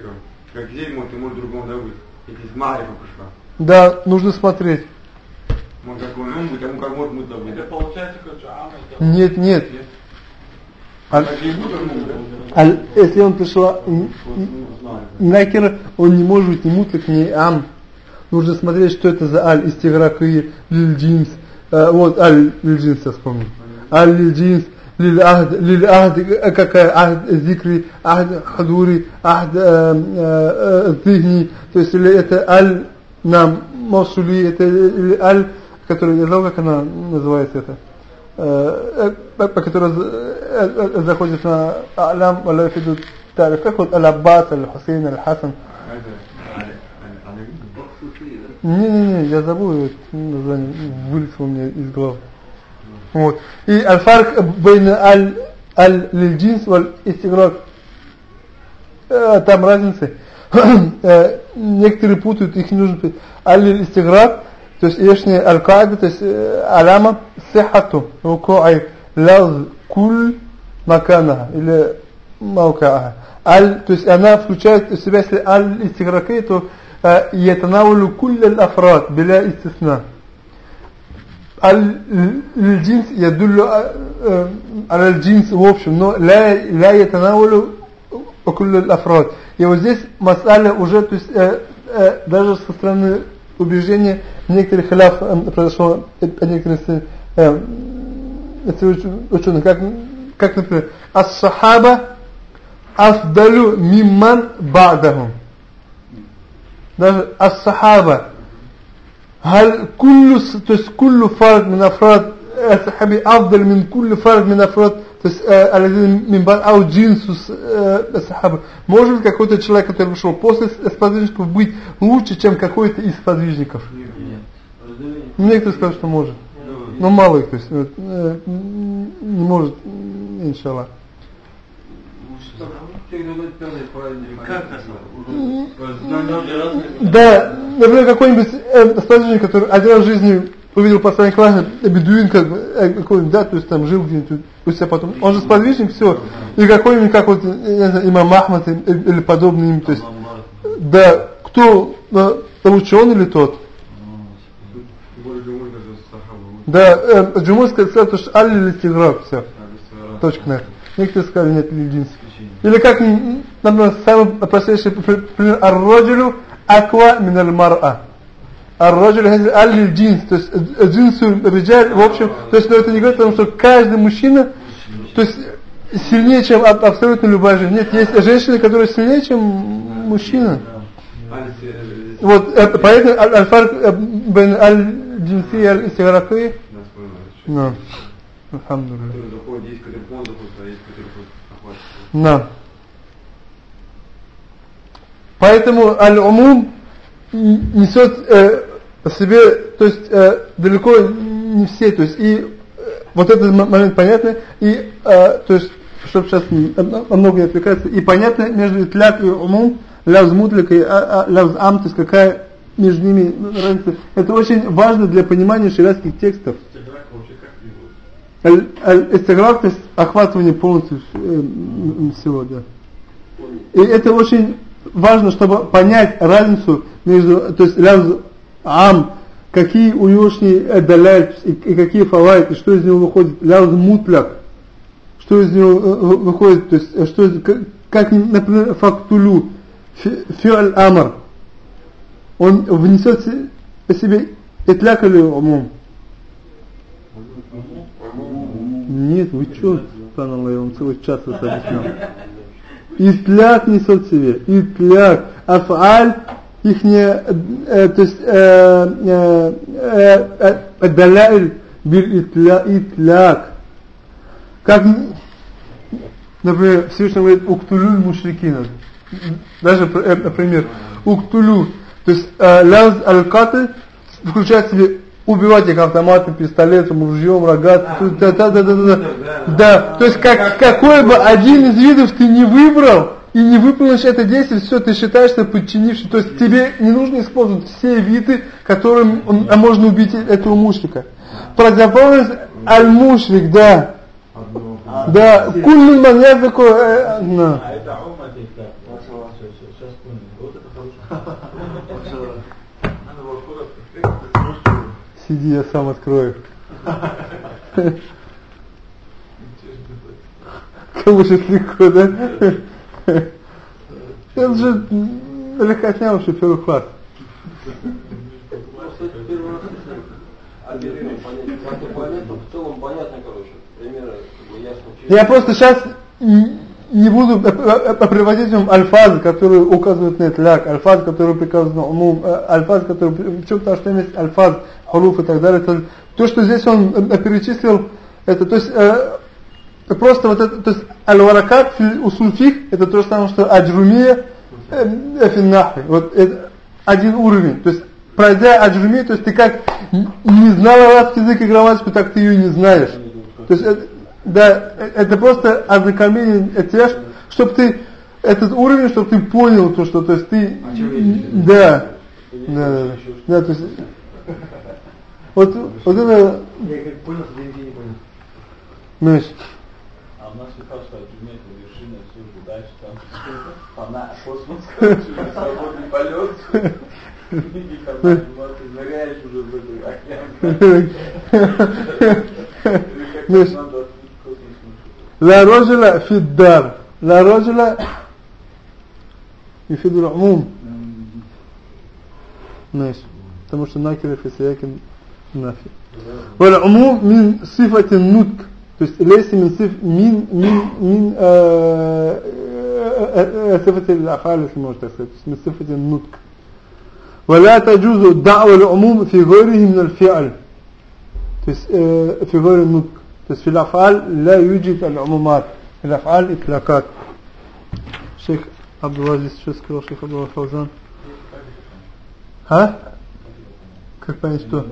Speaker 2: как здесь может, и может другому да быть. Если из марифа пришла.
Speaker 1: Да, нужно смотреть.
Speaker 2: Может как он, он а он как может быть да быть.
Speaker 3: Это получается как джама.
Speaker 1: Нет, нет. нет. А, если он пришел накер, он не может быть ни мутлик, ни ам. Нужно смотреть, что это за аль истиграк и лиль-джинс. Э, вот аль-лиль-джинс я вспомнил. Аль-лиль-джинс, лиль-ахд, лиль-ахд, э, какая ахд зикри, ахд хадури, ахд э, зигни. То есть или это аль нам мавсули, это аль, который, я знал, как она называется это. по которой заходит на алям вала фиду تعرف как вот аль-Аббас, аль-Хусейн, аль-Хасан не-не-не, я забыл название, вылетело у меня из головы. Вот. И аль-фарк бейн аль-джинс валь-истиграк. Там разницы. Некоторые путают, их не нужно Аль-истиграк, то есть лишние аль-каида, то есть э, аляма сихату ну, рукуай лаз куль маканаха или маукааха. Аль, то есть она включает в себя, если аль истигракей, то э, ятанаулю куль аль-афрат, беля истисна. Аль-джинс ядуллю э, аль-джинс в общем, но ля ятанаулю куль аль-афрат. И вот здесь масаля уже, то есть даже со стороны убеждения некоторые халяв э, произошло э, некоторые некоторых э, э как, как например, «Ас-сахаба афдалю мимман бадахум». Даже «Ас-сахаба» «Халь куллю», то есть «куллю фард мин афрад» «Ас-сахаби афдаль мин куллю фард мин афрад» то есть «Алязин мин бад ау джинсу сахаба». Может какой-то человек, который вышел после сподвижников, быть лучше, чем какой-то из сподвижников? Нет некоторые скажут что может. Но мало их то есть не может иншаллах. Да, например, какой-нибудь э, сподвижник, который один раз в жизни увидел посланник Аллаха, бедуин, как, э, какой-нибудь, да, то есть там жил где-нибудь у себя потом, он же сподвижник, все, и какой-нибудь, как вот, я знаю, имам Ахмад или подобный им, то есть, да, кто, э, учен или тот? Да, э, Джумур сказал, что Алли или все, точка на это. Некоторые сказали, нет, единственный. Или как, например, самый простейший пример, ар-роджулю аква мин аль-мар'a. Ар-роджулю аль-джинс, то есть э, джинсу риджаль, в общем, то есть но это не говорит о том, что каждый мужчина, то есть сильнее, чем абсолютно любая женщина. Нет, есть женщины, которые сильнее, чем мужчина. Вот, э, поэтому аль-фарк бен аль-джинси и аль-истиграфи. Да. Алхамдулилlah. Да. Поэтому аль-умум несет э, себе, то есть э, далеко не все, то есть и э, вот этот момент понятно, и э, то есть, чтобы сейчас много не отвлекаться, и понятно между итляк и умум, ляз мутлик и а, а, ляз ам, то есть какая между ними разница. Это очень важно для понимания шариатских текстов. Истиграф, то есть охватывание полностью э, всего, да. И это очень важно, чтобы понять разницу между, то есть ляз ам, какие у юшни даляль и, и какие фавайт, и что из него выходит, ляз мутляк, что из него э, выходит, то есть э, что, как, например, фактулю, фиаль амар, он внесет по себе итляк или умум. Нет, вы что, Субханаллах, я вам целый час это объяснял. Итляк несет в себе. Итляк. Афаль, ихняя, э, то есть, э, э, э, даляль бил итля, итляк. Как, например, Всевышний говорит, уктулю мушрикина. Даже э, пример. Уктулю. То есть, э, ляз аль-каты включает в себе убивать их автоматом, пистолетом, ружьем, рогатым. Да, да, да, да, да, да. да. То есть как, какой бы один из видов ты не выбрал и не выполнишь это действие, все, ты считаешься подчинившим. То есть тебе не нужно использовать все виды, которым он, а можно убить этого мушрика. Противоположность аль-мушрик, да. Да, куллю ман языку. Э,
Speaker 3: а
Speaker 1: Сиди, я сам открою. Кому же легко, да? Это же легкотня уже первый класс.
Speaker 4: В.
Speaker 1: Я просто сейчас не буду приводить вам альфазы, которые указывают на итляк, альфаз, которые приказаны умум, альфаз, который, почему потому что есть альфаз, харуф и так далее. То, то что здесь он перечислил, это то есть э, просто вот это, то есть аль-варакат усульфих, это то же самое, что аджрумия э, финнахи. Вот это один уровень. То есть пройдя аджрумию, то есть ты как не знал арабский язык и грамматику, так ты ее не знаешь. То есть это, да, это просто ознакомление тех, чтобы ты этот уровень, чтобы ты понял то, что, то есть ты, да, да, да, да, то есть, вот, вот это,
Speaker 2: Я как понял, что деньги не понял.
Speaker 1: знаешь,
Speaker 3: А у нас считал, что Аджумет вершина службы, дальше там она космос, короче, свободный полет. И команда, ты ныряешь уже в этот океан.
Speaker 1: Знаешь, لا رجل في الدار لا رجل يفيد العموم ماشي потому что накира في سياق нафи والعموم من صفة النطق то есть ليس من صف من من من آه آه صفة الأفعال если можно так сказать من صفة النطق ولا تجوز دعوة العموم في غيره من الفعل то есть آه في غير النطق то есть في الأفعال لا يوجد العمومات في الأفعال إطلاقات شيخ عبد الله здесь что сказал шейх Абдулла Фаузан а? как понять что?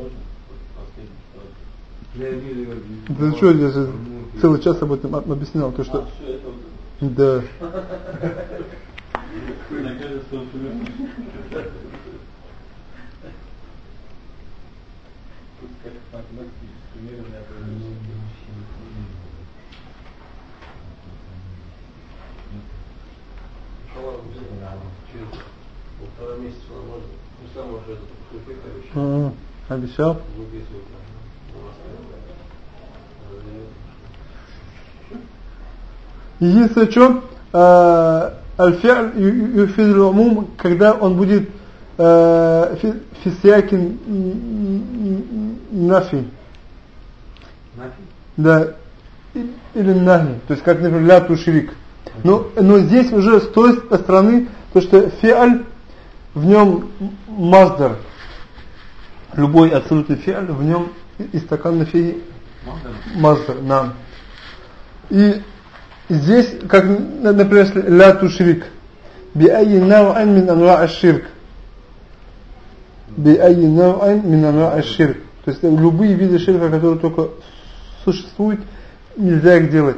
Speaker 1: Да что я же целый час об этом объяснял то что да
Speaker 3: Мне кажется, он как математический пример для
Speaker 4: Через полтора месяца можно. Ну, сам уже это сульфик, короче,
Speaker 1: М, обещал
Speaker 4: выписывать.
Speaker 1: Единственное, что э, аль-фи'ль юфид умум когда он будет э, фисяки нафи. Да. Или нахи. То есть, как, например, ля тушрик. Но, но здесь уже с той стороны, то что фи'аль, в нем маздар. Любой абсолютный фи'аль, в нем и истаканна фи маздар. Нам. И здесь, как, например, ля тушрик. Би айи нау'ан мин анва аширк. Би айи нау'ан мин анва аширк. То есть любые виды ширка, которые только существуют, нельзя их делать.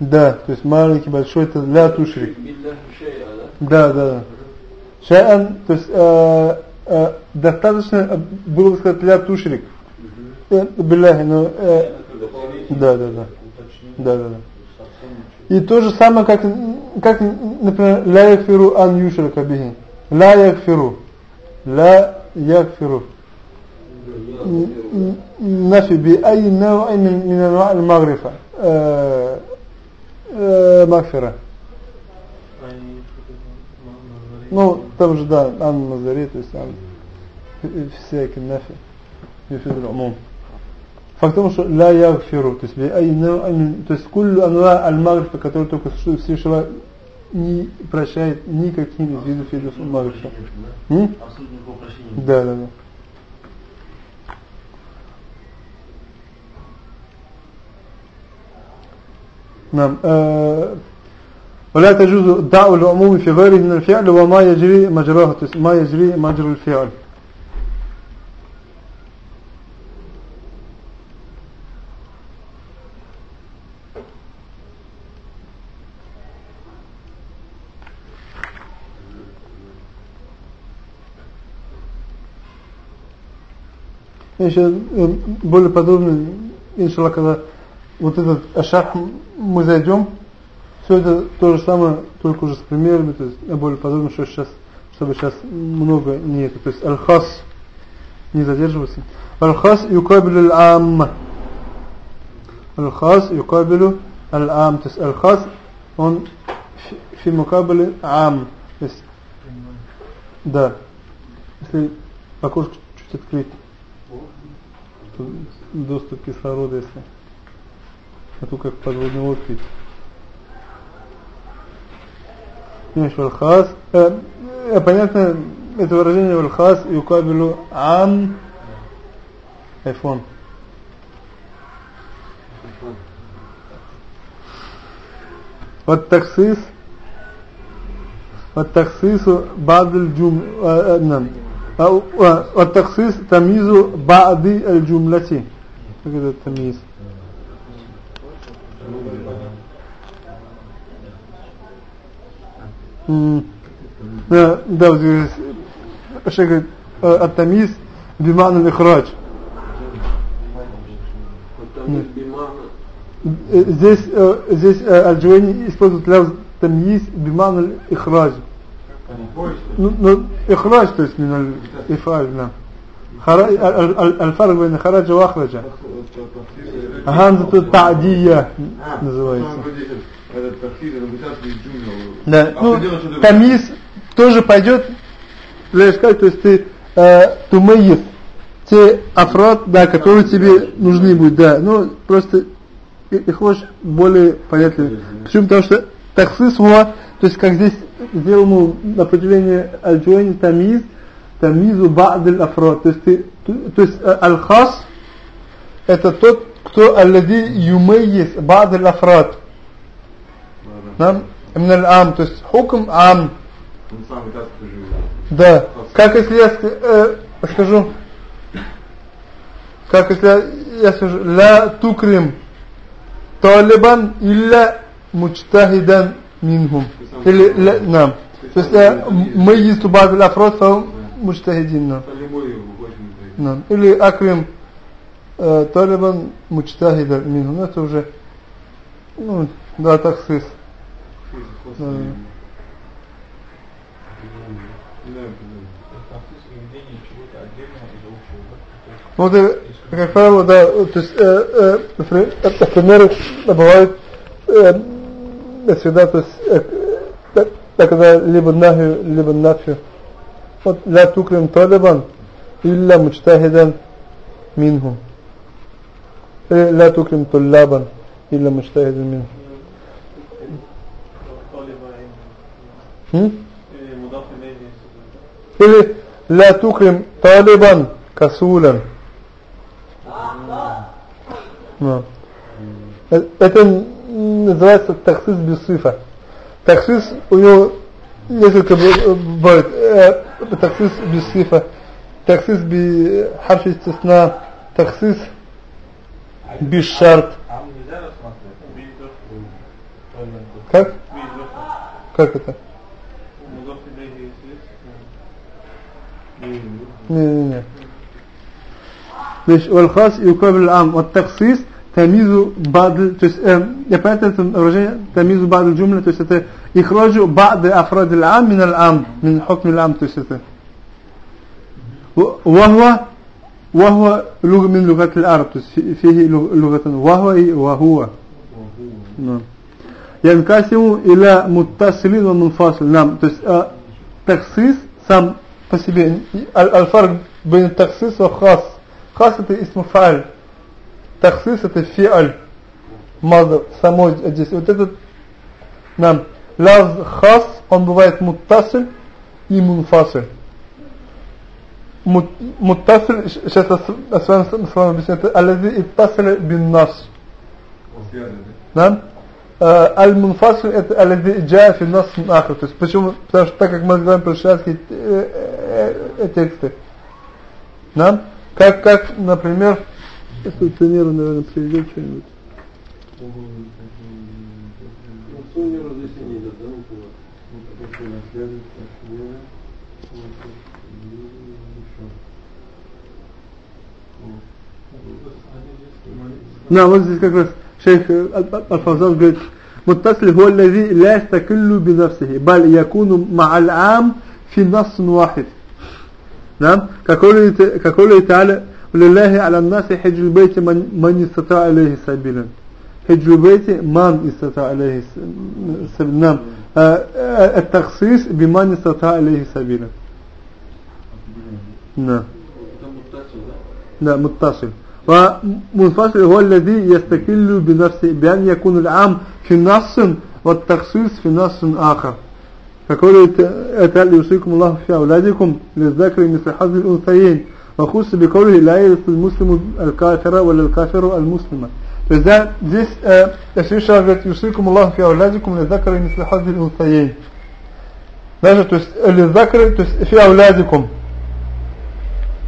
Speaker 1: Да, то есть маленький, большой, это ля тушрик.
Speaker 4: Да,
Speaker 1: да, да. Шайан, то есть э, э, достаточно э, было бы сказать ля тушрик. Э, Билляхи, но э, да, да, да. Да, да, да. И то же самое, как, как например, ля якфиру ан юшрака бихи. Ля якфиру. Ля якфиру. نفي بأي نوع من من أنواع المغرفة آه، آه، مغفرة ну, там же, да, Анна Назари, то есть Анна Фисяк Нафи, Юфидр Умум. Факт в том, что ля ягфиру, то есть, то есть кулю анва аль-магрифа, который только существует, Всевышний не прощает никаким из видов видов
Speaker 2: магриша.
Speaker 1: Да, да, да. Нам, э, ولا تجوز دعوة العموم في غيره من الفعل وما يجري مجراه ما يجري مجرى الفعل Еще э, более подробно, иншалла, когда вот этот ашах мы зайдем, Все это то же самое, только уже с примерами, то есть я более подробно, что сейчас, чтобы сейчас много не это. То есть аль-хас не задерживаться. Аль-хас юкабилю аль-амма. Аль-хас юкабилю аль-ам. То есть аль-хас, он фи мукабили ам. То есть, да. Если окошко чуть открыть, доступ кислорода, если. А то как подводный лодки. Понимаешь, вальхас. Э, э, понятно, это выражение вальхас юкабилу ам айфон. والتخصيص والتخصيص بعض الجملة نعم والتخصيص تمييز بعض الجملة هكذا التمييز да, да, здесь шейх говорит, التمييز بمعنى الإخراج здесь здесь Аль-Джуэни использует лявз тамиз биман ихраж ну, ну ихраж то есть мин ифраж да الفرق بين خرج واخرج همزة التعدية называется да ну тамиз тоже пойдет знаешь как то есть ты тумейз те афрод да которые тебе нужны будут да. Ну просто их хочешь более понятливее. Почему? Потому что таксис то есть как здесь сделано определение аль-джуэни тамиз, тамизу ба'д афрод То есть, ты, то есть э, аль-хас это тот, кто аллади юмейис ба'д афрод да? Именно ам, то есть хукм ам. Да. Как если я э, скажу, как если я скажу, ла тукрим талибан илля мучтахидан минхум. Или ла, нам. То есть мы есть у базы афрод, фаум мучтахидин нам. Нам. Или акрим э, талибан мучтахидан минхум. Это уже, ну, да, так сказать. Ну, это, как правило, да, то есть, например, э, примеры бывают э, всегда, то есть, когда либо нахю, либо нафью. Вот, ля тукрим талибан, илля мучтахидан минху. Или ля тукрим таллабан, илля мучтахидан минху. Или «Ля тукрим талибан касулян». Это называется таксис без цифра. Таксис у него несколько бывает. Таксис без цифра, таксис без харфи истесна, таксис без шарт. Как? Как это? مش والخاص يقابل العام والتخصيص تميز بعض تس... يا فهمت تمييز بعض الجملة تستة. إخراج بعض أفراد العام من العام من حكم العام تستة. وهو وهو لغة من لغات العرب فيه لغة. وهو إيه؟ وهو. نعم. ينقسم إلى متصل ومنفصل. نعم آه، تخصيص سام по себе. аль-фарк бен таксис ва хас. Хас это исмуфаль. Таксис это фиаль. Мазда, самой здесь. Вот этот нам лаз хас, он бывает муттасль и мунфасль. Муттасль, сейчас я с вами, с вами объясню, это алази иттасль бин нас. Да? Э, Аль-Мунфасль это аль-Диджа финнас ахр. То есть почему? Потому что так как мы говорим про шариатский э, э, Э, э, тексты. Да? Как, как, например, если Ценеру, наверное, приведет что-нибудь. Да, вот здесь как раз шейх Аль-Фавзан говорит, «Муттасли гуаллази ля стакиллю бинавсихи, баль якуну ма'ал'ам фи нассун вахид». نعم؟ كقوله كقوله تعالى ولله على الناس حج البيت من من استطاع إليه سبيلا. حج البيت من استطاع إليه سبيلا نعم. آه، آه، التخصيص بمن استطاع إليه سبيلا. نعم. نعم متصل. ومنفصل هو الذي يستقل بنفسه بأن يكون العام في نص والتخصيص في نص آخر. فقوله تعالى يوصيكم الله في أولادكم للذكر مثل حظ الأنثيين وخص بقوله لا يرث المسلم الكافر ولا الكافر المسلم То есть да, здесь э, Всевышний говорит, «Юсикум Аллаху фи ауладикум лизакара мисли хазди унсаейн». Даже, то есть, лизакара, то есть, фи ауладикум.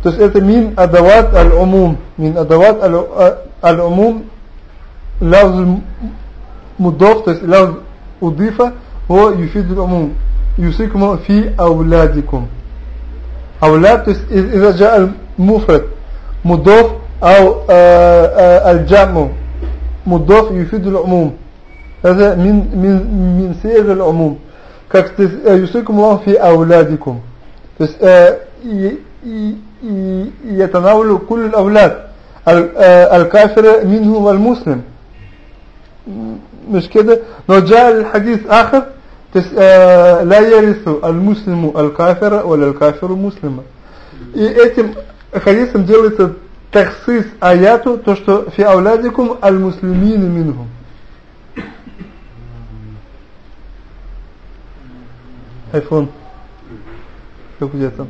Speaker 1: То есть, это мин адават аль-умум. Мин адават аль-умум лавз мудов, то есть, лавз удифа, هو يفيد العموم يوصيكم في أولادكم. أولاد إذا جاء المفرد. مضاف أو آه، آه، الجمع. مضاف يفيد العموم. هذا من من من سير العموم. آه، يوصيكم الله في أولادكم. يتناول كل الأولاد. الكافر منهم والمسلم مش كده؟ نرجع الحديث آخر لا يرث المسلم الكافر ولا الكافر المسلم и этим хадисом делается таксис аяту то что фи ауладикум аль муслимин минхум айфон как у тебя там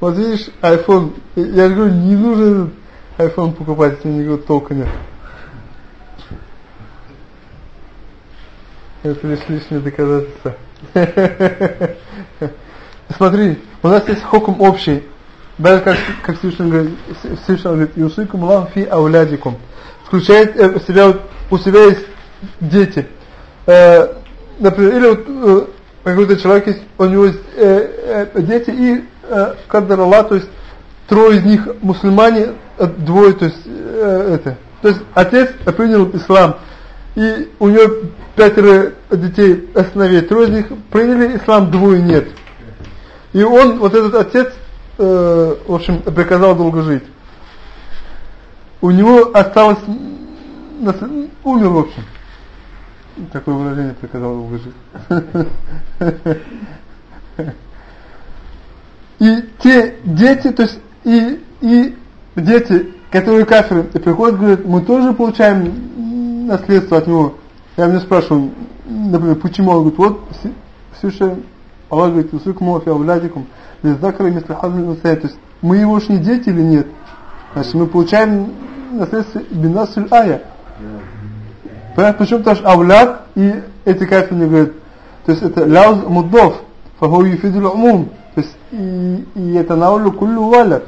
Speaker 1: вот видишь айфон я же говорю не нужно айфон покупать если никакого толка нет Это лишь лишнее доказательство. Смотри, у нас есть хукм общий. Даже как, как Всевышний говорит, Всевышний говорит, Юсикум Аллаху фи аулядикум. Включает э, себя, у себя есть дети. Э, например, или вот э, какой-то человек есть, у него есть э, э, дети и э, кадар Аллах, то есть трое из них мусульмане, двое, то есть э, это. То есть отец принял ислам и у него пятеро детей сыновей, трое из них приняли ислам, двое нет. И он, вот этот отец, э, в общем, приказал долго жить. У него осталось, умер в общем. Такое выражение приказал долго жить. И те дети, то есть и, и дети, которые кафиры, приходят, говорят, мы тоже получаем наследство от него. Я меня спрашиваю, например, почему? Он говорит, вот Всевышний Аллах говорит, «Усрикум Аллахи авлядикум, лиздакара мисля хазмин То есть мы его ж не дети или нет? Значит, мы получаем наследство бинасуль ая. Понятно, почему? Потому что авляд и эти кафиры говорят, то есть это ляуз муддов, фаху юфидул умум. То есть и, и это наулю куллю валят.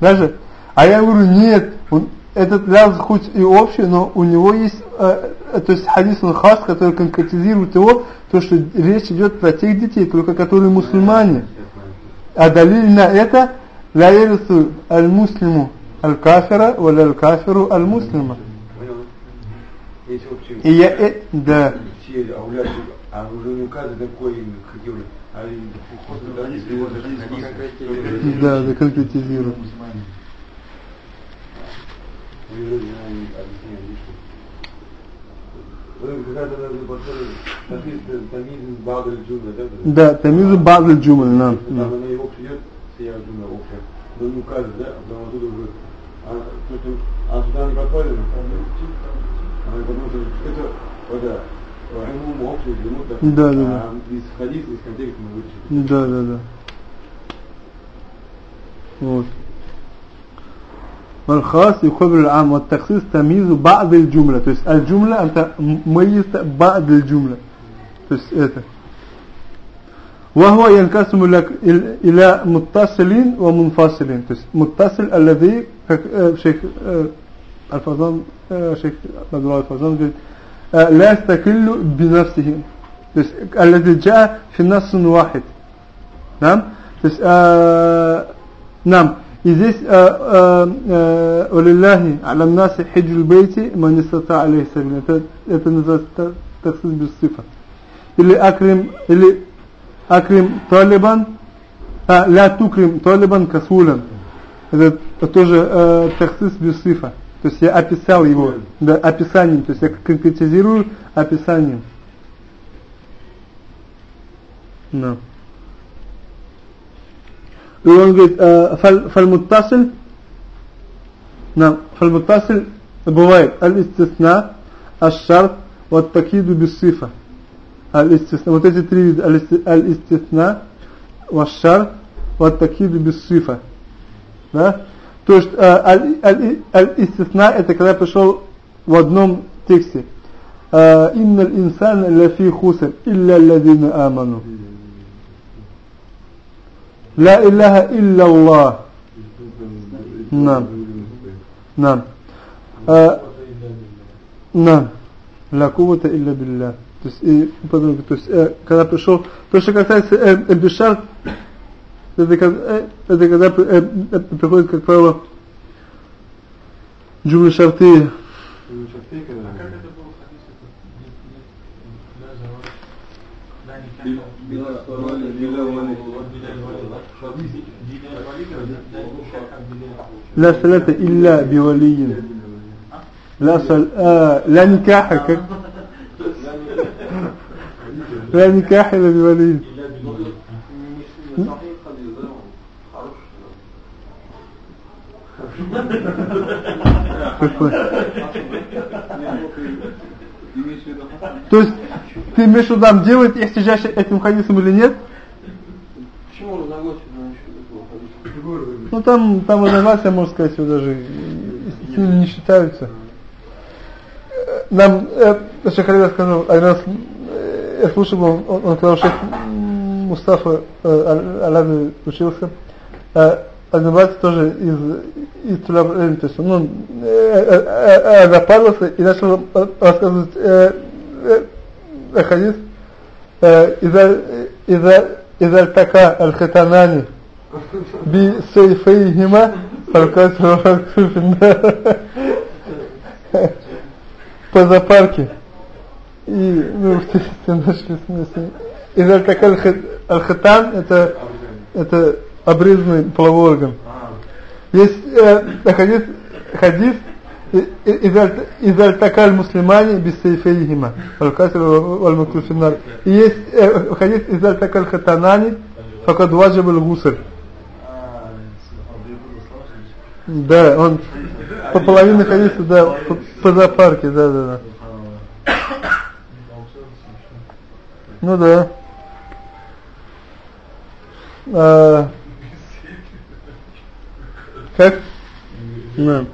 Speaker 1: Даже. А я говорю, нет, он, этот ляз хоть и общий, но у него есть, э, э то есть хадис он хас, который конкретизирует его, то, что речь идет про тех детей, только которые мусульмане. А далили на это «Ля ерсу аль-муслиму аль-кафира, валя
Speaker 2: аль-кафиру аль-муслима».
Speaker 1: И я, э, да.
Speaker 2: А уже не указано, какой именно, Да, да, конкретизирует
Speaker 1: да да да тамизу базы джумаль нам
Speaker 2: Там она его придет, я думаю, общая. Но не указывает, да? Потому что уже... А, а сюда не подходит? А, потому что это, вот да, ему общий, ему так.
Speaker 1: Да, да, да.
Speaker 2: А из хадиса, из контекста мы вытащили.
Speaker 1: да да да вот والخاص يخبر العام والتخصيص تمييز بعض الجملة то есть الجملة أنت ميز بعض الجملة то есть это وهو ينقسم لك إلى متصل ومنفصل то есть متصل الذي как شيخ الفضان شيخ عبد الله الفضان говорит لا يستقل بنفسه то есть الذي جاء في نص واحد نعم то есть نعم И здесь «Улиллахи аля наси хиджул бейти ман истата алейхи сабиль». Это, это называется таксис без цифр. Или акрим, или акрим талибан, а, ля тукрим талибан касулан. Это тоже э, таксис без цифр. То есть я описал его, да, описанием, то есть я конкретизирую описанием. Да. И он говорит, э, фальмуттасиль, да, фальмуттасиль бывает аль-истисна, аш-шарт, вот такиду бисифа. Аль-истисна, вот эти три вида, аль-истисна, аш-шарт, вот такиду бисифа. Да? То есть э, аль-истисна это когда пришел в одном тексте. Э, Инна инсана лафи хуср, илля ладина аману. Илляха илля Аллах. Нам. Нам. Э, нам. Ла кувата илля билля. То есть, и, то есть э, когда пришел, то, что касается э, Бишар, это, когда, это когда это приходит, как правило, джумли шарты. А как это لا صلاة إلا بولي لا صل... آه لا نكاح как لا نكاح إلا بولي То есть, ты имеешь в виду, там делает ихтиджаш этим хадисом или нет?
Speaker 4: Почему разногласия
Speaker 1: Ну там, там разногласия, можно сказать, его даже сильно не считаются. Нам, э, Шейх Алида сказал, один раз э, я слушал, он, он, он сказал, шейх Мустафа э, Аляды учился, э, Азербайджан тоже из, из Туляб, то есть он э, э, э, запарился и начал рассказывать э, э, хадис إذا إذا إذا التقى الختانان بسيفيهما فالكسر والكسر في النار по запарке и ну, все нашли смысл. Из аль-хатан это это обрезанный половой орган. Есть э, хадис, хадис из аль-такаль муслимане без сейфейхима аль-касир валь-макруфинар и есть э, хадис изальтакаль хатанани факад ваджаб аль-гусар да, он по половине хадиса, да, по, по да, да, да. Ну да. А, как? ну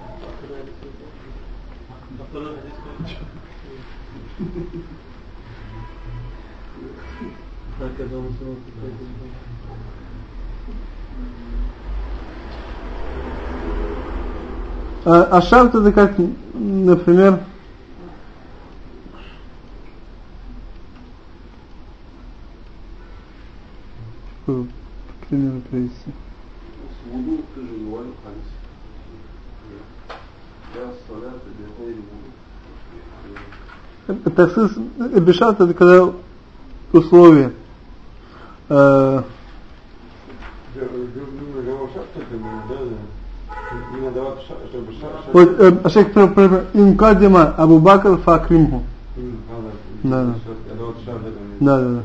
Speaker 1: А, а шарт это как, например, пример привести.
Speaker 4: Без
Speaker 1: Таксис бешат это когда условия. Э, вот э, шейх инкадима Абу Бакр факримху. Да, да. Да, да, да.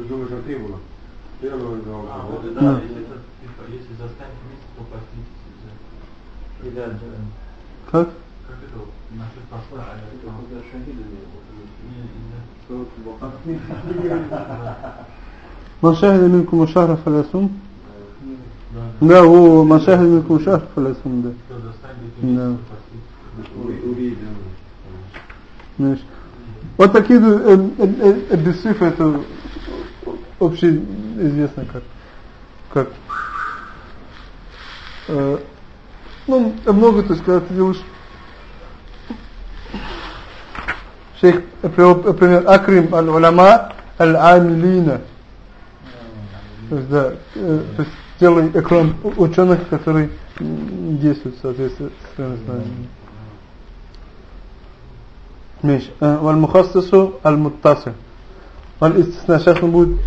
Speaker 1: Да.
Speaker 3: Если заставить вместе, то поститесь.
Speaker 1: Как?
Speaker 3: Как это насчет поста?
Speaker 1: من Маншахида минкум шахра фалясум. Да, о, маншахида минкум шахра фалясум, да. Да. Вот такие э, без цифр это общеизвестно как как ну много то есть когда ты делаешь шейх привел пример акрим аль-уляма аль-амилина то есть да э, то есть делай экран ученых которые действуют в соответствии с своими знаниями ماشي والمخصص المتصل والاستثناء сейчас он будет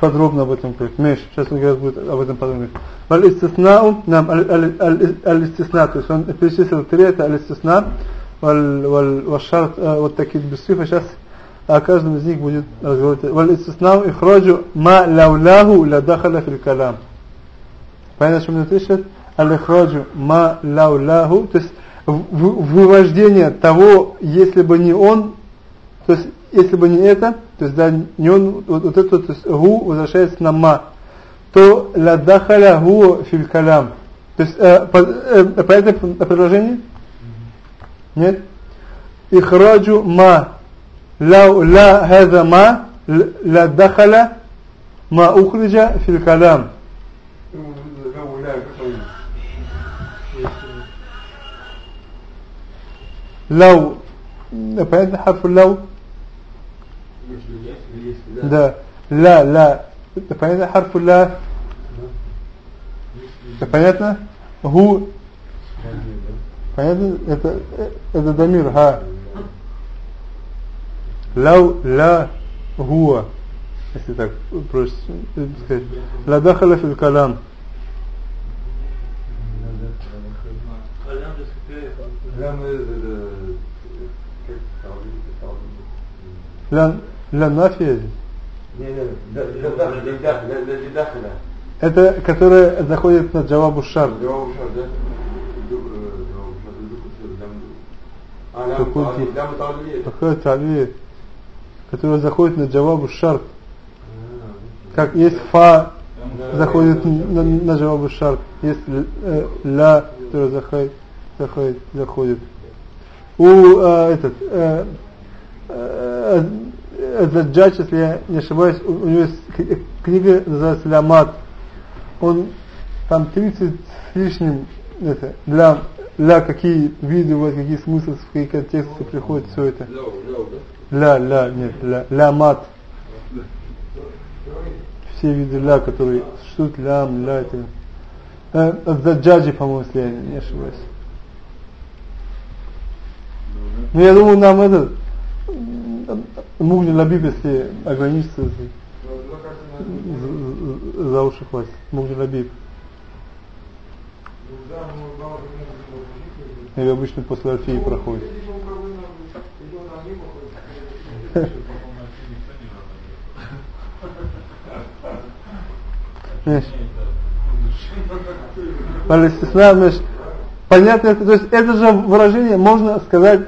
Speaker 1: подробно об этом говорить ماشي сейчас он будет об этом подробно говорить والاستثناء نعم الاستثناء то есть он перечислил три это الاستثناء валь, валь, вашарт, э, вот такие бессифа. Сейчас о каждом из них будет разговаривать. Валь истиснау ихраджу ма лауляху ля дахаля фил калам. Понятно, о чем мне пишет? Аль-ихраджу ма лауляху. То есть вывождение того, если бы не он, то есть если бы не это, то есть да, не он, вот, вот это, то есть гу возвращается на ма, то ла дахаля гу фил калам. То есть э, по, э, понятно предложение? Нет? Ихраджу ма لو لا هذا ما لا دخل ما أخرج في الكلام لو понятно حرف لو да لا لا понятно حرف لا понятно هو понятно это это дамир ها Лау ла гуа. Если так проще сказать. Ла дахала фил калам. Ля ля нафия здесь? Это которая заходит на джавабу шар. Какой тип? Какой талии? Который заходит на джавабу шарт. Как есть фа заходит на, на джавабу шарт, есть э, ла, который заходит, заходит, заходит. У э, этот э, э, Заджач, если я не ошибаюсь, у, у него есть книга, называется Лямат. Он там 30 с лишним это, для, для какие виды, вот, какие смыслы, в какие контексты приходит все это. Ля, ля, нет, ля, ля мат. Все виды ля, которые существуют, лям, ля, это. Э, Заджаджи, по-моему, если я не ошибаюсь. Ну, я думаю, нам это Мугни Лабиб, если ограничиться за, за уши хватит. Мугни Лабиб. Или обычно после Альфии проходит. Палестина, понятно, то есть это же выражение можно сказать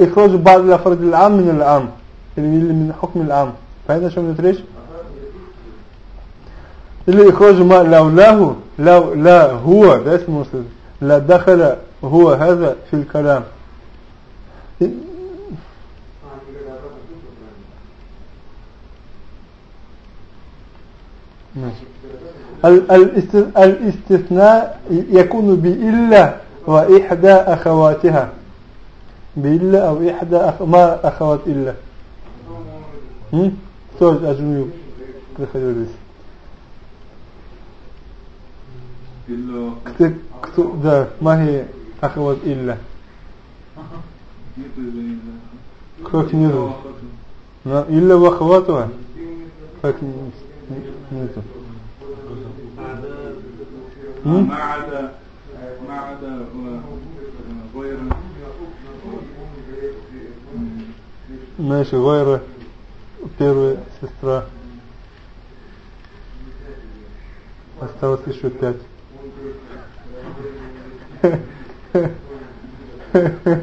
Speaker 1: ихроджу бад ля фардил ам мин ам или мин хукм ам. Понятно, о чем идет речь? Или ихроджу ма лауляху, лау ла хуа, да, если можно сказать, ла дахаля хуа хаза фил калам. الاستثناء يكون بإلا وإحدى أخواتها بإلا أو إحدى أخ... ما أخوات إلا кто أجنبي приходил здесь кто, кто, да, магия أخوات إلا как нету إلا وأخواتها как нету
Speaker 5: ما عدا ما عدا غير
Speaker 1: Знаешь, Вайра, первая сестра. Осталось еще пять.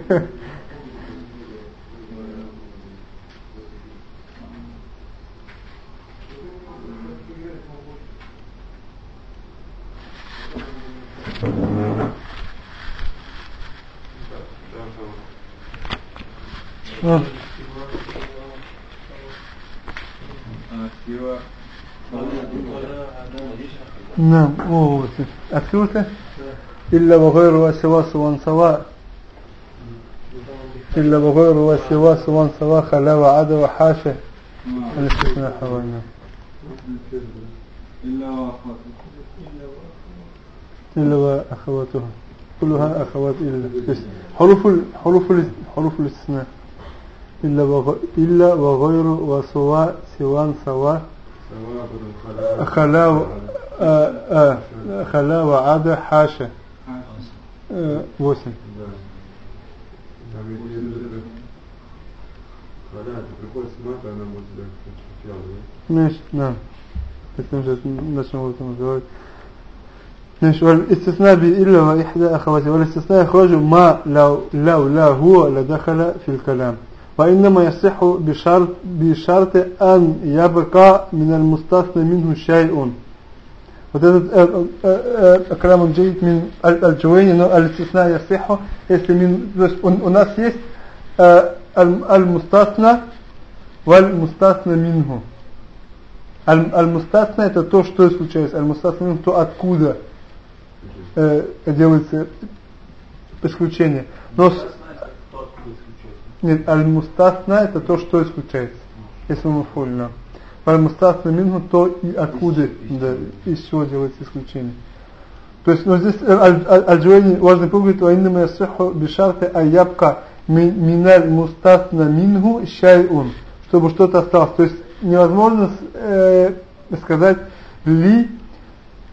Speaker 1: مبثوثة إلا بغير وسواس وانصواء. سواء إلا بغير وسواس وانصواء سواء خلا وعدا وحاشة
Speaker 5: إلا حوالنا.
Speaker 1: إلا وأخواتها. كلها أخوات إلا. حروف حروف حروف الاستثناء. إلا بغ... إلا وغير وسواء سواء سواء خلا آه آه خلاه وعاد حاشا آه وسن. ماشي نعم ماشي والاستثناء بإلا وإحدى أخواته والاستثناء يخرج ما لو لو لا هو لدخل في الكلام. وإنما يصح بشرط بشرط أن يبقى من المستثنى منه شيء. Вот этот э, э, э, Акрам Джейд мин Аль-Джуэйни, но Аль-Сисна Ясиху, если мин, то есть он у нас есть Аль-Мустасна, Валь-Мустасна минху. Аль-Мустасна это то, что случилось. Аль-Мустасна минху, то откуда э, делается исключение. Но нет, аль-мустасна это то, что исключается. Если мы фульно. Пальмустасна мингу, то и откуда, да, из чего делается исключение. То есть, но здесь э, Аль-Джуэни важный пункт говорит, «Ваиннама ясыху бишарты аябка миналь мустасна мингу шайун», чтобы что-то осталось. То есть, невозможно э, сказать «ли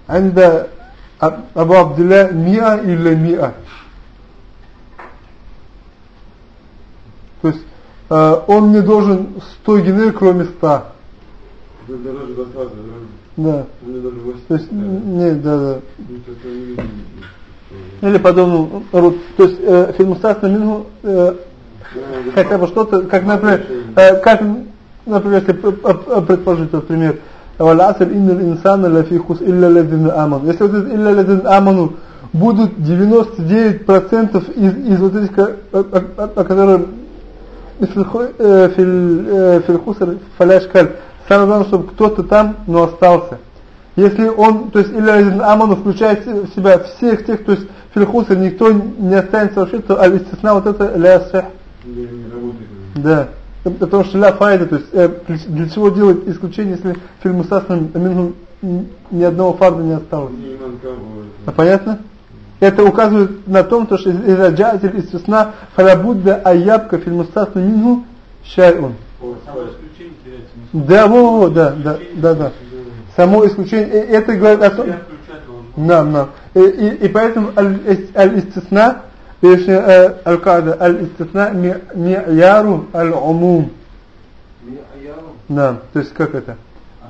Speaker 1: анда а, абу абдилля миа или миа». То есть, э, он не должен 100 генер, кроме 100.
Speaker 2: Дороже Бахара, да?
Speaker 1: Да. То есть, нет, да, да. Или подобным, то есть, э, фильмустатно мингу, э, хотя бы что-то, как, например, э, как, например, если предположить этот пример, «Валяср иннал инсана лафихус илля лазин аман». Если вот этот «илля лазин аману» будут 99% из, из вот этих, о, о, о, о которых э, «филхусар э, фаляшкаль», Самое главное, чтобы кто-то там, но остался. Если он, то есть Иль-Азин Аману включает в себя всех тех, то есть Фильхуса никто не останется вообще, то Аль-Истисна вот это
Speaker 2: Ля-Асфих.
Speaker 1: Да. Потому что ля файда, то есть э, для чего делать исключение, если фильм Мусасным Аминху ни одного фарда не осталось? А понятно? Это указывает на том, то, что из-за джатель из сусна фалабудда аябка фильм
Speaker 5: мину Аминху ну, шайун.
Speaker 1: Да, во, во, да, да, да, да. Само исключение, э, это говорит о том, да, да. И, и, и поэтому аль- аль-истисна, точнее, э, аль-када, аль-истисна ми- ми'яру аль-умум.
Speaker 4: Ми'яру,
Speaker 1: Да, то есть как это?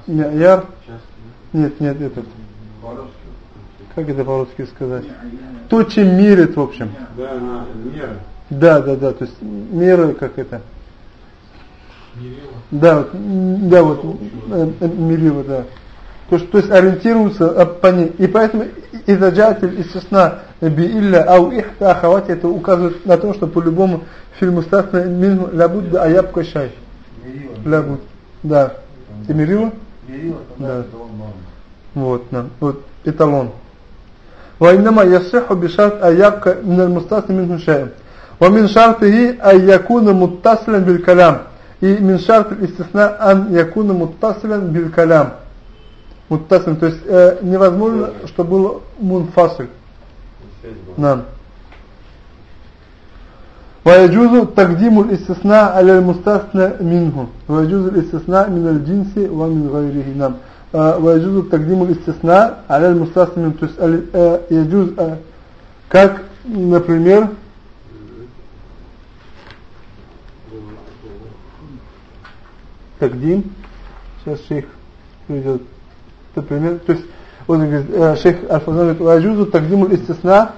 Speaker 1: Ми'яр, нет, нет, это, как это по-русски сказать? То, чем мерит, в общем.
Speaker 2: Да, мера.
Speaker 1: Да, да, да, то есть меры, как это?
Speaker 5: Мерила.
Speaker 1: Да, вот, м, да, вот, э, э, мерило, да. То, есть- то есть ориентируются э, по ней. И поэтому изаджатель истисна би илля ау ихта ахавати это указывает на то, что по-любому фильм устасна мингу лабудда аябка шай. Лабуд. Да. Ты мерила? Да. Вот, да. Вот эталон. وإنما يصح بشرط أن يبقى من المستثنى منه شيء ومن شرطه أن يكون متصلا بالكلام и миншарт истисна ан якуна муттасилен бил калям. Муттасилен, то есть э, невозможно, что был мунфасиль.
Speaker 2: Нам. Ваяджузу
Speaker 1: такдиму истисна аля мустасна мингу. Ваяджузу истисна мин аль джинси ва мин гайрихи нам. Э, ваяджузу тагдиму истисна аля мустасна мин. То есть э, яджуз, э, как, например, تقديم сейчас шейх придет например то есть он говорит э, шейх Аль-Фазан говорит ويجوز تقديم الاستثناء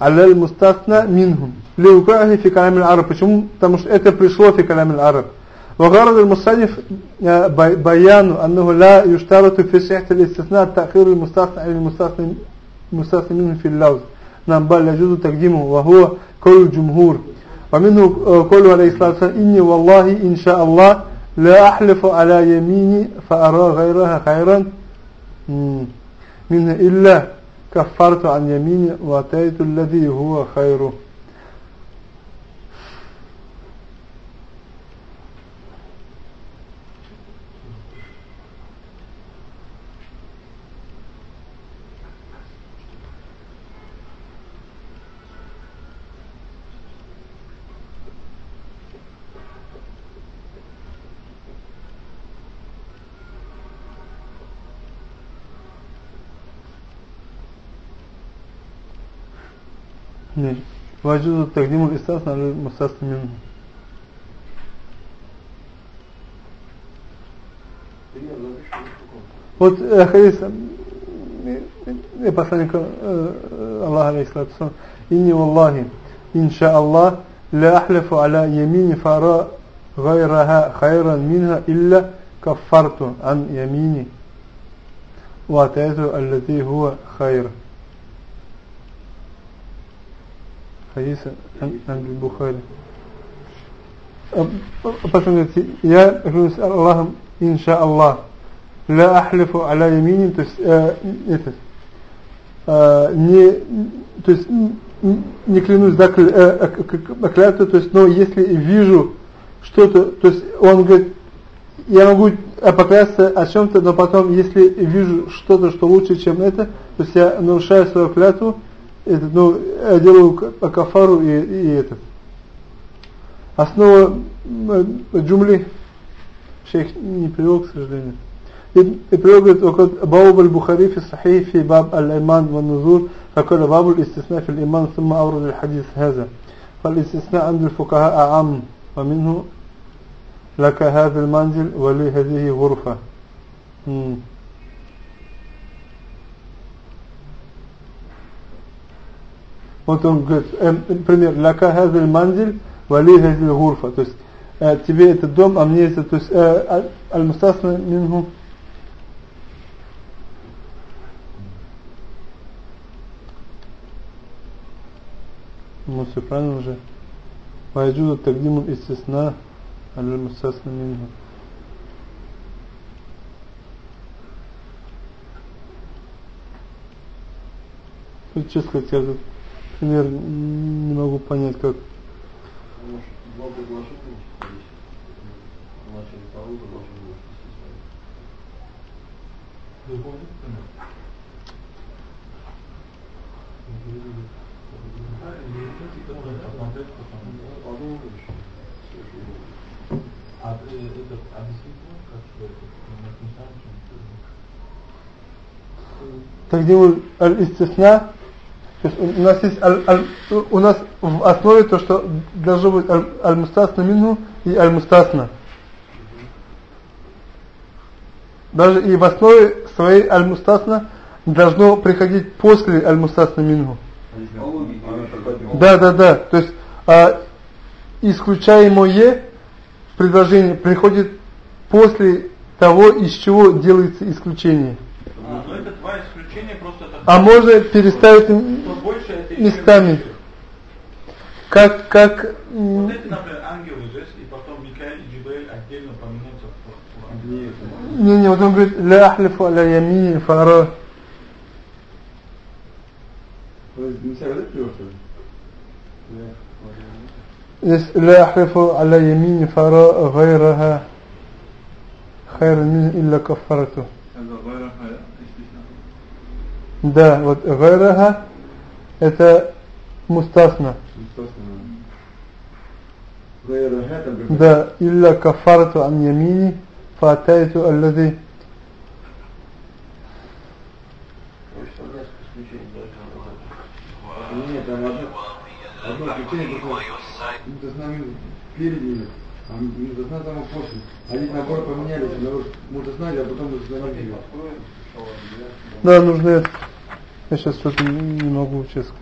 Speaker 1: على المستثنى منهم لوقوعه في كلام العرب почему потому что это пришло في كلام العرب وغرض المصنف آه، بي- بيان أنه لا يشترط في صحة الاستثناء تأخير المستثنى عن المستثنى المستثنى منه في اللوز نعم بل يجوز تقديمه وهو قول الجمهور ومنه آه، قوله عليه الصلاة والسلام إني والله إن شاء الله لا أحلف على يميني فأرى غيرها خيرا. منها إلا كفرت عن يميني وأتيت الذي هو خيره Не. ويجوز تقديم الاستثناء على المستثنى منه
Speaker 4: Пример запишем.
Speaker 1: Вот э, хадис э, э, посланника э, э, Аллаха алейхиссалату вассалам, «Инни валлахи, инша Аллах, لا أحلف على يميني فأرى غيرها خيرا منها إلا كفرت عن يميني وأتيت الذي هو خير Хадис Аль-Бухари. А, а, а посмотрите, я клянусь Аллахом, иншааллах. Ля ахлифу аля яминин, то есть, э, это, э, не, то есть, не клянусь да, э, клятву, то есть, но если вижу что-то, то есть, он говорит, я могу поклясться о чем-то, но потом, если вижу что-то, что лучше, чем это, то есть, я нарушаю свою клятву, это, ну, я делаю кафару и, и это. Основа джумли шейх не привел, к сожалению. И привел, говорит, باب البخاري في الصحيح في باب الإيمان والنزول فقال باب الاستثناء في الإيمان ثم أورد الحديث هذا فالاستثناء عند الفقهاء أعم ومنه لك هذا المنزل ولي هذه غرفة مم. Вот он говорит, э, например, лака хазаль манзиль, вали хазаль гурфа. То есть э, тебе этот дом, а мне это, то есть э, аль-мустасна минху Ну все правильно уже. Вайджуду тагдиму истисна аль-мустасна минху. Тут, честно сказать, я тут пример не могу понять, как.
Speaker 5: Это.
Speaker 1: Тагдиму аль-истисна У нас есть аль, аль, у нас в основе то, что должно быть аль-мустасна минху и аль-мустасна. Даже и в основе своей аль-мустасна должно приходить после аль-мустасна минху. Да, да, да. То есть а, исключаемое предложение приходит после того, из чего делается исключение.
Speaker 5: А, ну это два исключения просто так.
Speaker 1: А можно переставить
Speaker 5: это
Speaker 1: местами. Как, как,
Speaker 5: Вот эти, например, ангелы здесь, и потом Микаэль и Джибраиль отдельно поменяются в в-
Speaker 2: Нет.
Speaker 1: не, не, вот он говорит, ля ахлифу аля ямини фара.
Speaker 2: Это?
Speaker 1: Здесь ля ахлифу аля ямини фара гайраха хайран мин илля кафарату. Да, вот гайраха это мустасна. Да, илля кафарту ан ямини фатайту аллади. Да, нужно это. Я сейчас что-то не могу, честно.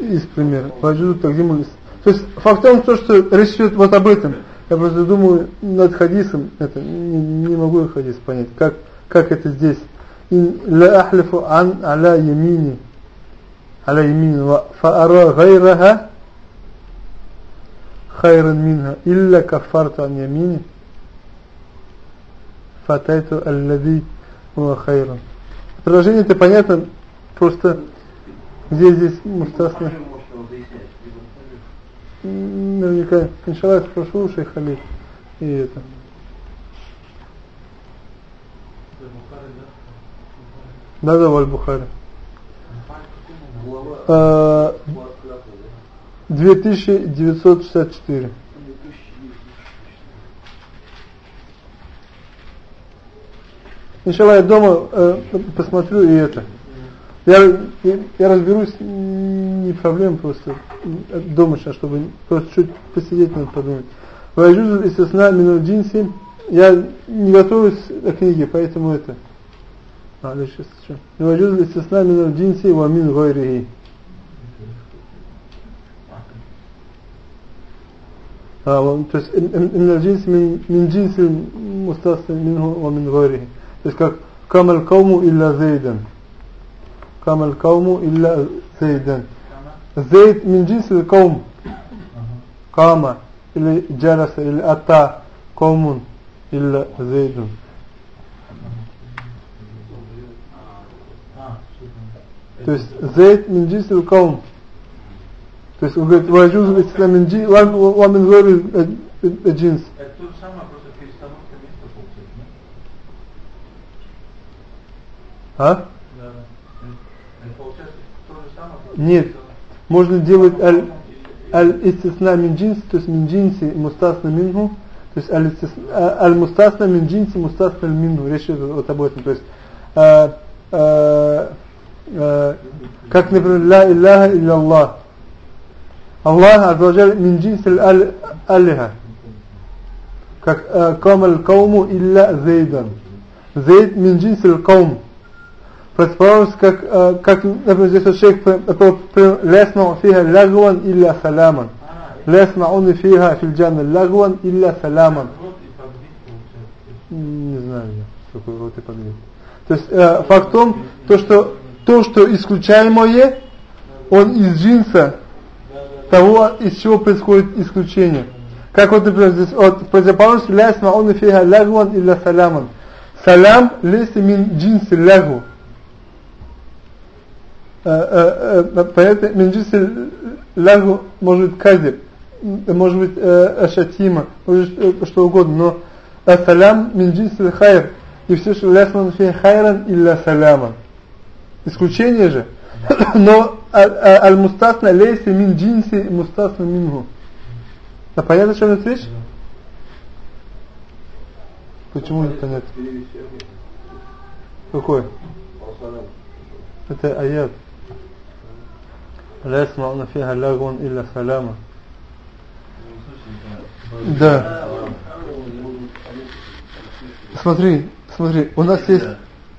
Speaker 1: Из примера. Ваджуду Тагдиму То есть факт в том, что речь идет вот об этом. Я просто думаю над хадисом, это не, не могу хадис понять, как, как это здесь. Ин ла ахлифу ан аля ямини. Аля ямини ва фаара гайраха хайран минха илля кафарту ан ямини. Фатайту аллади ва хайран. Предложение это понятно, просто где здесь мустасна.
Speaker 4: Можете его дояснять. либо например,
Speaker 1: М, Наверняка, иншаллах, спрошу у шейха Халид. И это.
Speaker 5: Это Бухари, да?
Speaker 1: Да, да, Валь Бухари.
Speaker 4: Глава
Speaker 1: А,
Speaker 4: Марк Клятвы, да?
Speaker 1: 2964. Иншаллах, я дома э, посмотрю и это. Я, я, разберусь, не проблем просто дома сейчас, чтобы просто чуть посидеть надо подумать. Вайджузу и сосна минут джинси. Я не готовлюсь к книге, поэтому это. А, дальше сейчас что. Вайджузу и сосна минут джинси и вамин гойрихи. А, то есть именно джинси мин джинси мустасы минху ва мин гойрихи. То есть как камаль кауму илля зейдан. كما القوم إلا زيدا. زيد من جنس القوم. قام или جلس или أتى قوم إلا زيد. То есть زيد من جنس القوم. То есть он говорит, ваджуз ислам мин джинс, ва мин гори джинс.
Speaker 5: Это то же самое, просто перестановка места получается,
Speaker 1: А?
Speaker 5: да? Да,
Speaker 1: Нет. Можно делать аль,
Speaker 5: Или-
Speaker 1: аль то есть мин джинси мустасна минху, то есть аль, истисна, а, аль мустасна мин джинси мустасна минху. Речь идет вот об этом. То есть, а, а, а, как, например, ла илляха илля Аллах. Аллах Аззаваджаль мин джинс аль алиха. Как а, кам аль кауму илля зейдан. Зейд мин джинс аль каум. Противоположность, как, э, как, например, здесь вот шейх «Лесмау фиха лагван илля саламан».
Speaker 5: А,
Speaker 1: «Лесмауны фиха фильджанна лагван илля саламан». Не знаю я, такое рот и подвид. То есть э, факт то что, то, что исключаемое, он из джинса того, из чего происходит исключение. Как вот, например, здесь вот, противоположность «Лесмауны фиха лагван илля саламан». Салам леса мин джинси лягу. Понятно, минджиси лягу может быть казиб, может быть э, шатима, может э, что угодно, но ассалям минджиси хайр, и все, что лясман фи хайран илля саляма. Исключение же, но аль-мустасна лейси мин джинси мустасна мингу. А понятно, о чем идет речь? Почему не понятно? Какой? Это аят. لا يسمعون فيها لغوا إلا سلاما Да. Смотри, смотри, у нас есть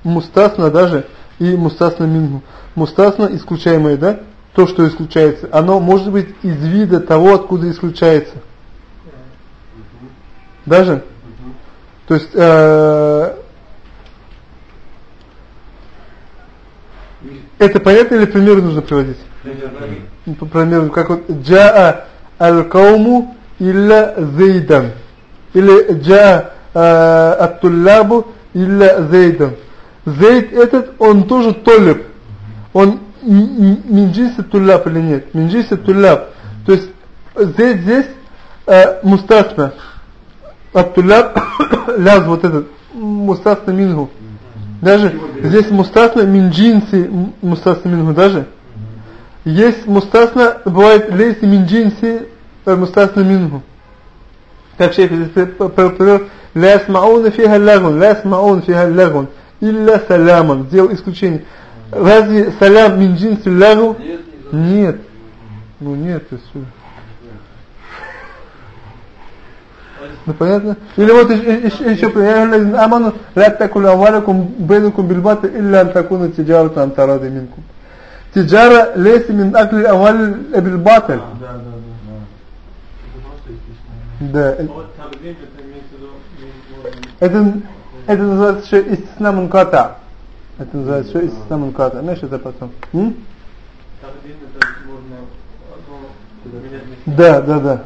Speaker 1: мустасна даже и мустасна мингу. Мустасна исключаемое, да? То, что исключается, оно может быть из вида того, откуда исключается. Даже? То есть, э, это понятно или примеры нужно приводить? Ну, по примеру, как вот جاء القوم إلا زيدا. Или جاء الطلاب إلا زيدا. Зейд этот, он тоже طالب. Он من جنس الطلاب или нет? من جنس الطلاب. То есть зейд здесь э, مستثنى. الطلاب لفظ вот этот. مستثنى منه. Даже здесь мустасна минджинси мустасна мингу даже. Есть мустасна, бывает лейс мин джинси, э, мустасна мингу. Как шейх здесь привел, ля смауна фиха лагун, ля смауна фиха лагун, илля саляман, сделал исключение. Разве салям мин джинси лагу? Нет. Ну нет, и все. Ну понятно? Или вот еще, аману, ля такуля валякум бейнукум бильбата, илля антакуна тиджарата антарады минкум. Тиджара лейси мин акли амаль эбиль баталь.
Speaker 5: Да, да, да.
Speaker 1: Да.
Speaker 5: Это,
Speaker 1: это называется еще истисна мунката. Это называется еще истисна мунката. Знаешь, это потом. М? Да, да, да.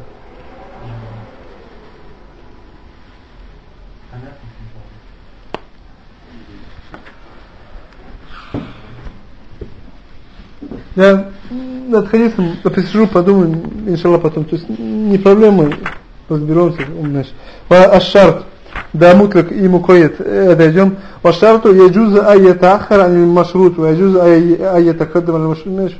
Speaker 1: Я над хадисом посижу, подумаю, иншаллах потом. То есть не проблема, разберемся. Знаешь. Ашарт, да мутлак и мукоид, дойдем. Ашарту яджуза ай ятахар ани машрут, ва яджуза ай ятакаддам али машрут. Знаешь,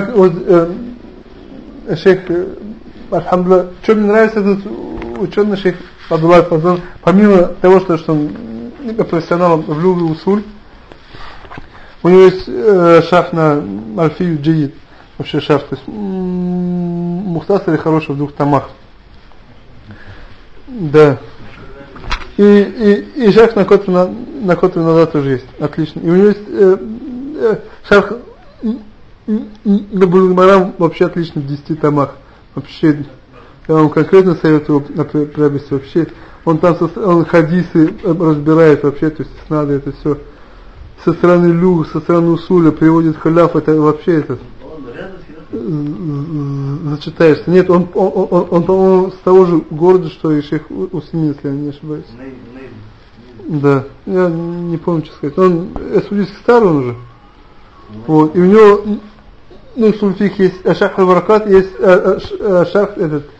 Speaker 1: как вот э, шейх э, Альхамдулла, что мне нравится этот ученый шейх Абдулlah Фазан, помимо того, что, что он профессионал в любви усуль, у него есть э, шарф на Альфию Джиид, вообще шарф, то есть Мухтасар хороший в двух томах. Да. И, и, и шарф на Котве на, на Котве назад тоже есть. Отлично. И у него есть э, э, шарф на Булгмарам вообще отлично в 10 томах. Вообще, я вам конкретно советую приобрести вообще. Он там со, он хадисы разбирает вообще, то есть надо это все со стороны люх, со стороны усуля приводит халяф, это вообще это зачитаешься. Нет, он, он, он, он, по-моему, с того же города, что и шейх Усмин, если я не ошибаюсь. Да, я не помню, что сказать. Он эсудийский старый он уже. Вот, и у него ну, Шунфик есть э, Шарх Баракат, есть э, э, Шарх этот,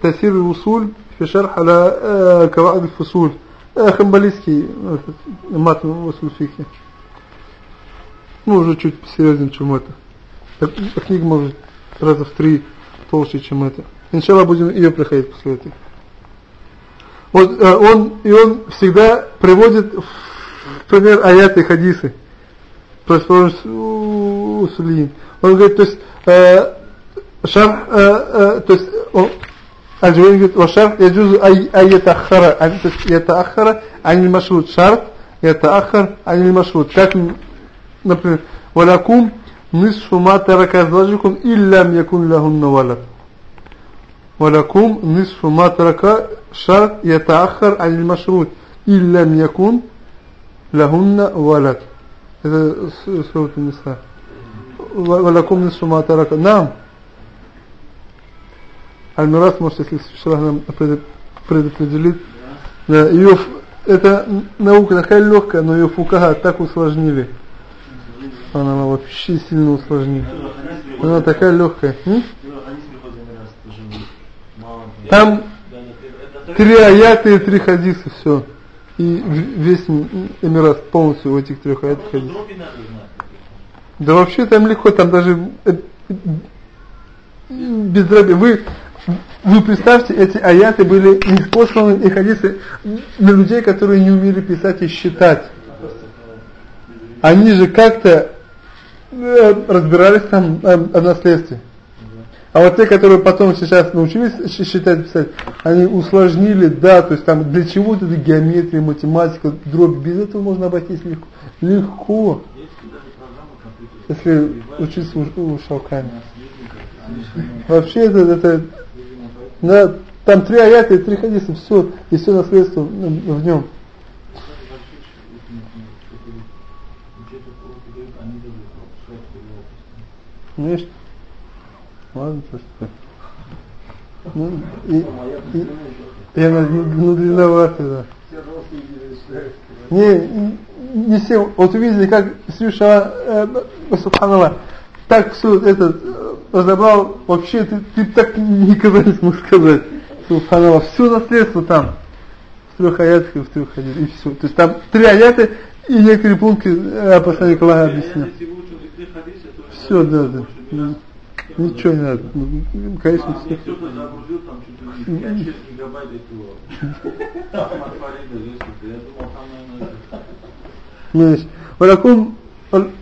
Speaker 1: Тасир Усуль, Шарх Аля Каваад Фусуль, Хамбалийский мат в Шунфике. Ну, уже чуть посерьезнее, чем это. Книга, может, раза в три толще, чем это. Иншалла будем ее проходить после этого. Вот э, он и он всегда приводит в пример аяты и хадисы. То есть, услин. ونجد آه، شرح آه، آه، يجوز أي أن يتأخر يعني أن يتأخر عن المشروط. شرط يتأخر عن المشروط. كاتم ولكم نصف ما ترك أزواجكم إن لم يكن لهن ولد. ولكم نصف ما ترك شرط يتأخر عن المشروط. إن لم يكن لهن ولد. هذا صوت النساء. ولكم نصف ما ترك نعم Аль-Мирас, может, если Шалах нам предопределит. Да, ее, это наука такая легкая, но ее фукага так усложнили. Она, она вообще сильно усложнила. Она такая легкая. М? Там три аяты и три хадиса, все. И весь Эмират полностью в этих трех аятах хадисов. Да вообще там легко, там даже э, без дроби. Вы вы представьте, эти аяты были неспосланы и хадисы на людей, которые не умели писать и считать. Они же как-то э, разбирались там э, о наследстве. А вот те, которые потом сейчас научились считать, писать, они усложнили, да, то есть там для чего это геометрия, математика, дробь, без этого можно обойтись легко. Легко. Если учиться у, Шалками. Вообще это, это да, там три аяты и три хадиса, все, и все наследство в нем. Видишь? Ладно, просто. Ну, и, и, и она ну, длинноватая, да. Не, не все, вот увидели, как Сюша, э, Субханаллах, так все этот э, разобрал, вообще ты, ты так никогда не смог сказать. Субханаллах, все наследство там. В трех аятах и в трех хадисах, и все. То есть там три аяты и некоторые пункты э, посланник Аллаха объяснил. Все, да, да. да. Ничего не надо. Ну, конечно, все. Кто-то загрузил там чуть ли не 6 гигабайт этого. Я думал, там, наверное... Валякум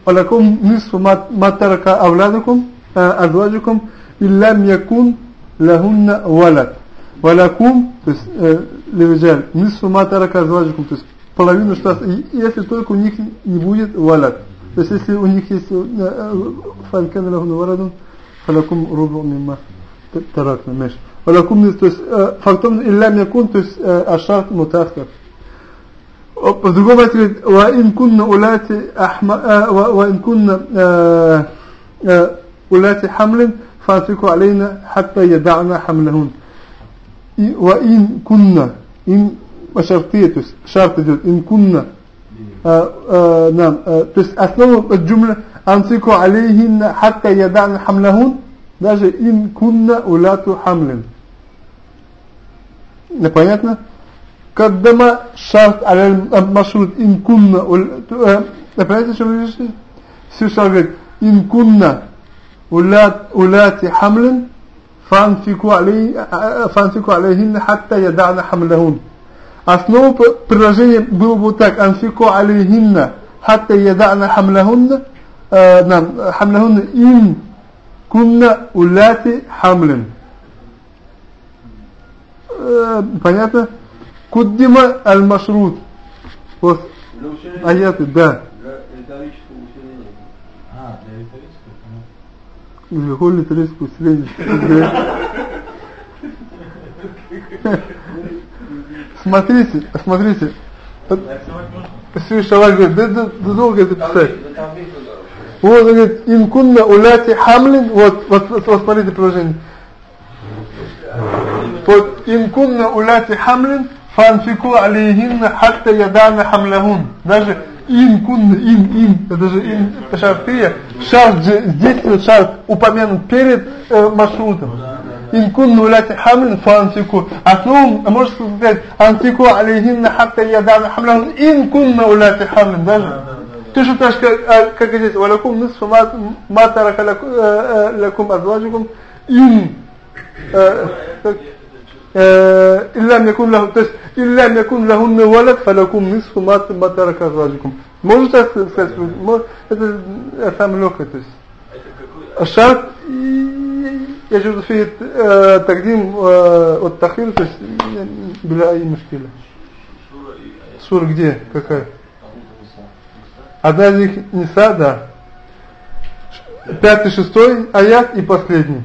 Speaker 1: ولكم نصف ما ترك أولادكم أزواجكم إن لم يكن لهن ولد ولكم то есть لرجال نصف ما ترك أزواجكم то есть половину что если только у них не будет валад то есть если у них есть فالكان لهن ولد فلكم ربع مما تركنا ماشي ولكم то есть фактом إن لم يكن то есть الشرط متأخر В другом месте говорит, وَإِن كُنَّ أُولَاتِ وَإِن كُنَّ أُولَاتِ حَمْلٍ فَأَنفِقُوا عَلَيْنَا حَتَّى يَدَعْنَا حَمْلَهُنْ وَإِن كُنَّ إن шартия, то есть шарт идет, ин кунна, нам, то есть основа джумля, ансику алейхинна хатта ядана хамлахун, даже ин кунна улату хамлин. Понятно? قدم شرط على المشروط إن كنا понимаете, что вы пишете? Все шаг говорит, إن كنا улят, уляти хамлин фанфику, алей, фанфику алейхинна хатта ядана хамлахун. Основа предложения было бы так. Анфику алейхинна хатта ядана хамлахунна. Нам, хамлахунна ин кунна уляти хамлин. Понятно? Куддима аль-машрут. Вот
Speaker 4: Для усиления.
Speaker 1: аяты, да.
Speaker 4: Для риторического усиления.
Speaker 3: А, для риторического, понятно.
Speaker 1: Какое литературское усиление? Смотрите, смотрите. Всевышний Аллах говорит, да, да, да долго это писать. Вот, говорит, инкунна уляти хамлин, вот, вот, вот, вот смотрите приложение. Вот, إن كن أولات حمل، فأنفقوا عليهن حتى يضعن حملهن. Даже إن كن, إن, إن, это же إن, это شرطية. شرط же, здесь вот شرط упомянут перед э, مشروط ом. إن كن أولات حمل، فأنفقوا. Основу, а можешь сказать, анфику алейхинна хатта ядана хамлахун, инкунна уляти хамлин, даже. Так же, как, а, как здесь, «ولكم نصف ما, ترك э, э, لكم أزواجكم ин». э, как, э, Э, «Иллям якун лахун», то есть «Иллям якун лахун валад, фалякум нисфу матарака злажикум». Можете сказать, это э, самое легкое, то есть. А шарт, я же фи э, тагдим от тахрир, то есть бля и мушкиля.
Speaker 3: Сура
Speaker 1: где? Какая? Одна из них Ниса, да. Пятый, шестой аят и последний.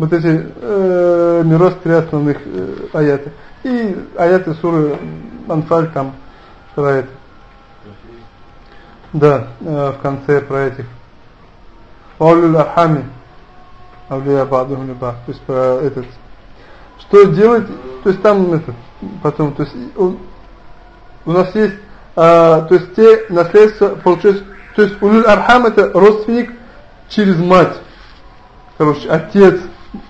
Speaker 1: Вот эти э, мирос три основных э, аяты. И аяты суры Анфаль там про это. Да, э, в конце про этих. Аулюл Архами. Аулия Бадуху Либа. То есть про этот. Что делать? То есть там этот, потом, то есть у, у нас есть а, то есть те наследства получаются, то есть улюль архам это родственник через мать, короче, отец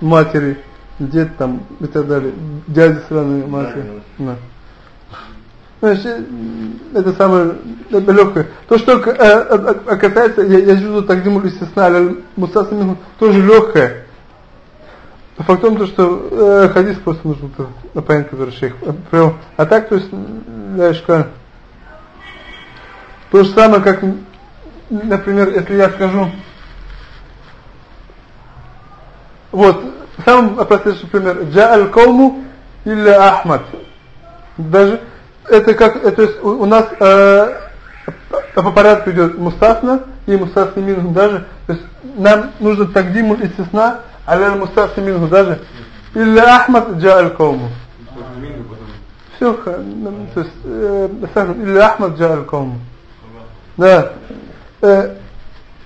Speaker 1: матери, дед там и так далее, дядя стороны матери. Да. Значит, это самое это легкое. То, что э, э, э, касается, я, я вижу так диму естественно, мустасамиху, тоже легкое. Факт в том, то, что э, хадис просто нужно на понять, который шейх э. А так, то есть, ляшка. То же самое, как, например, если я скажу, вот, самый простейший пример, Джа аль кауму или Ахмад. Даже, это как, это, то есть у, у нас э, по порядку идет мустасна и мустасна минус даже, то есть нам нужно тагдиму истисна, аля мустасна минус даже, или Ахмад Джа аль кауму. Все, то есть, э, или Ахмад Джа аль кауму. Да. Э,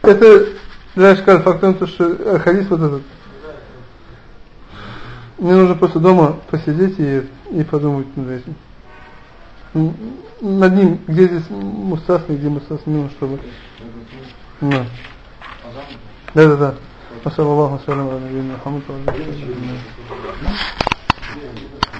Speaker 1: это, знаешь, как факт в том, то, что э, хадис вот этот. Мне нужно просто дома посидеть и, и подумать над этим. М, Над ним, где здесь мустасный, где мустас минус, чтобы... Да. Да, да, да. وصلى الله وسلم على نبينا محمد وعلى اله وصحبه أجمعين.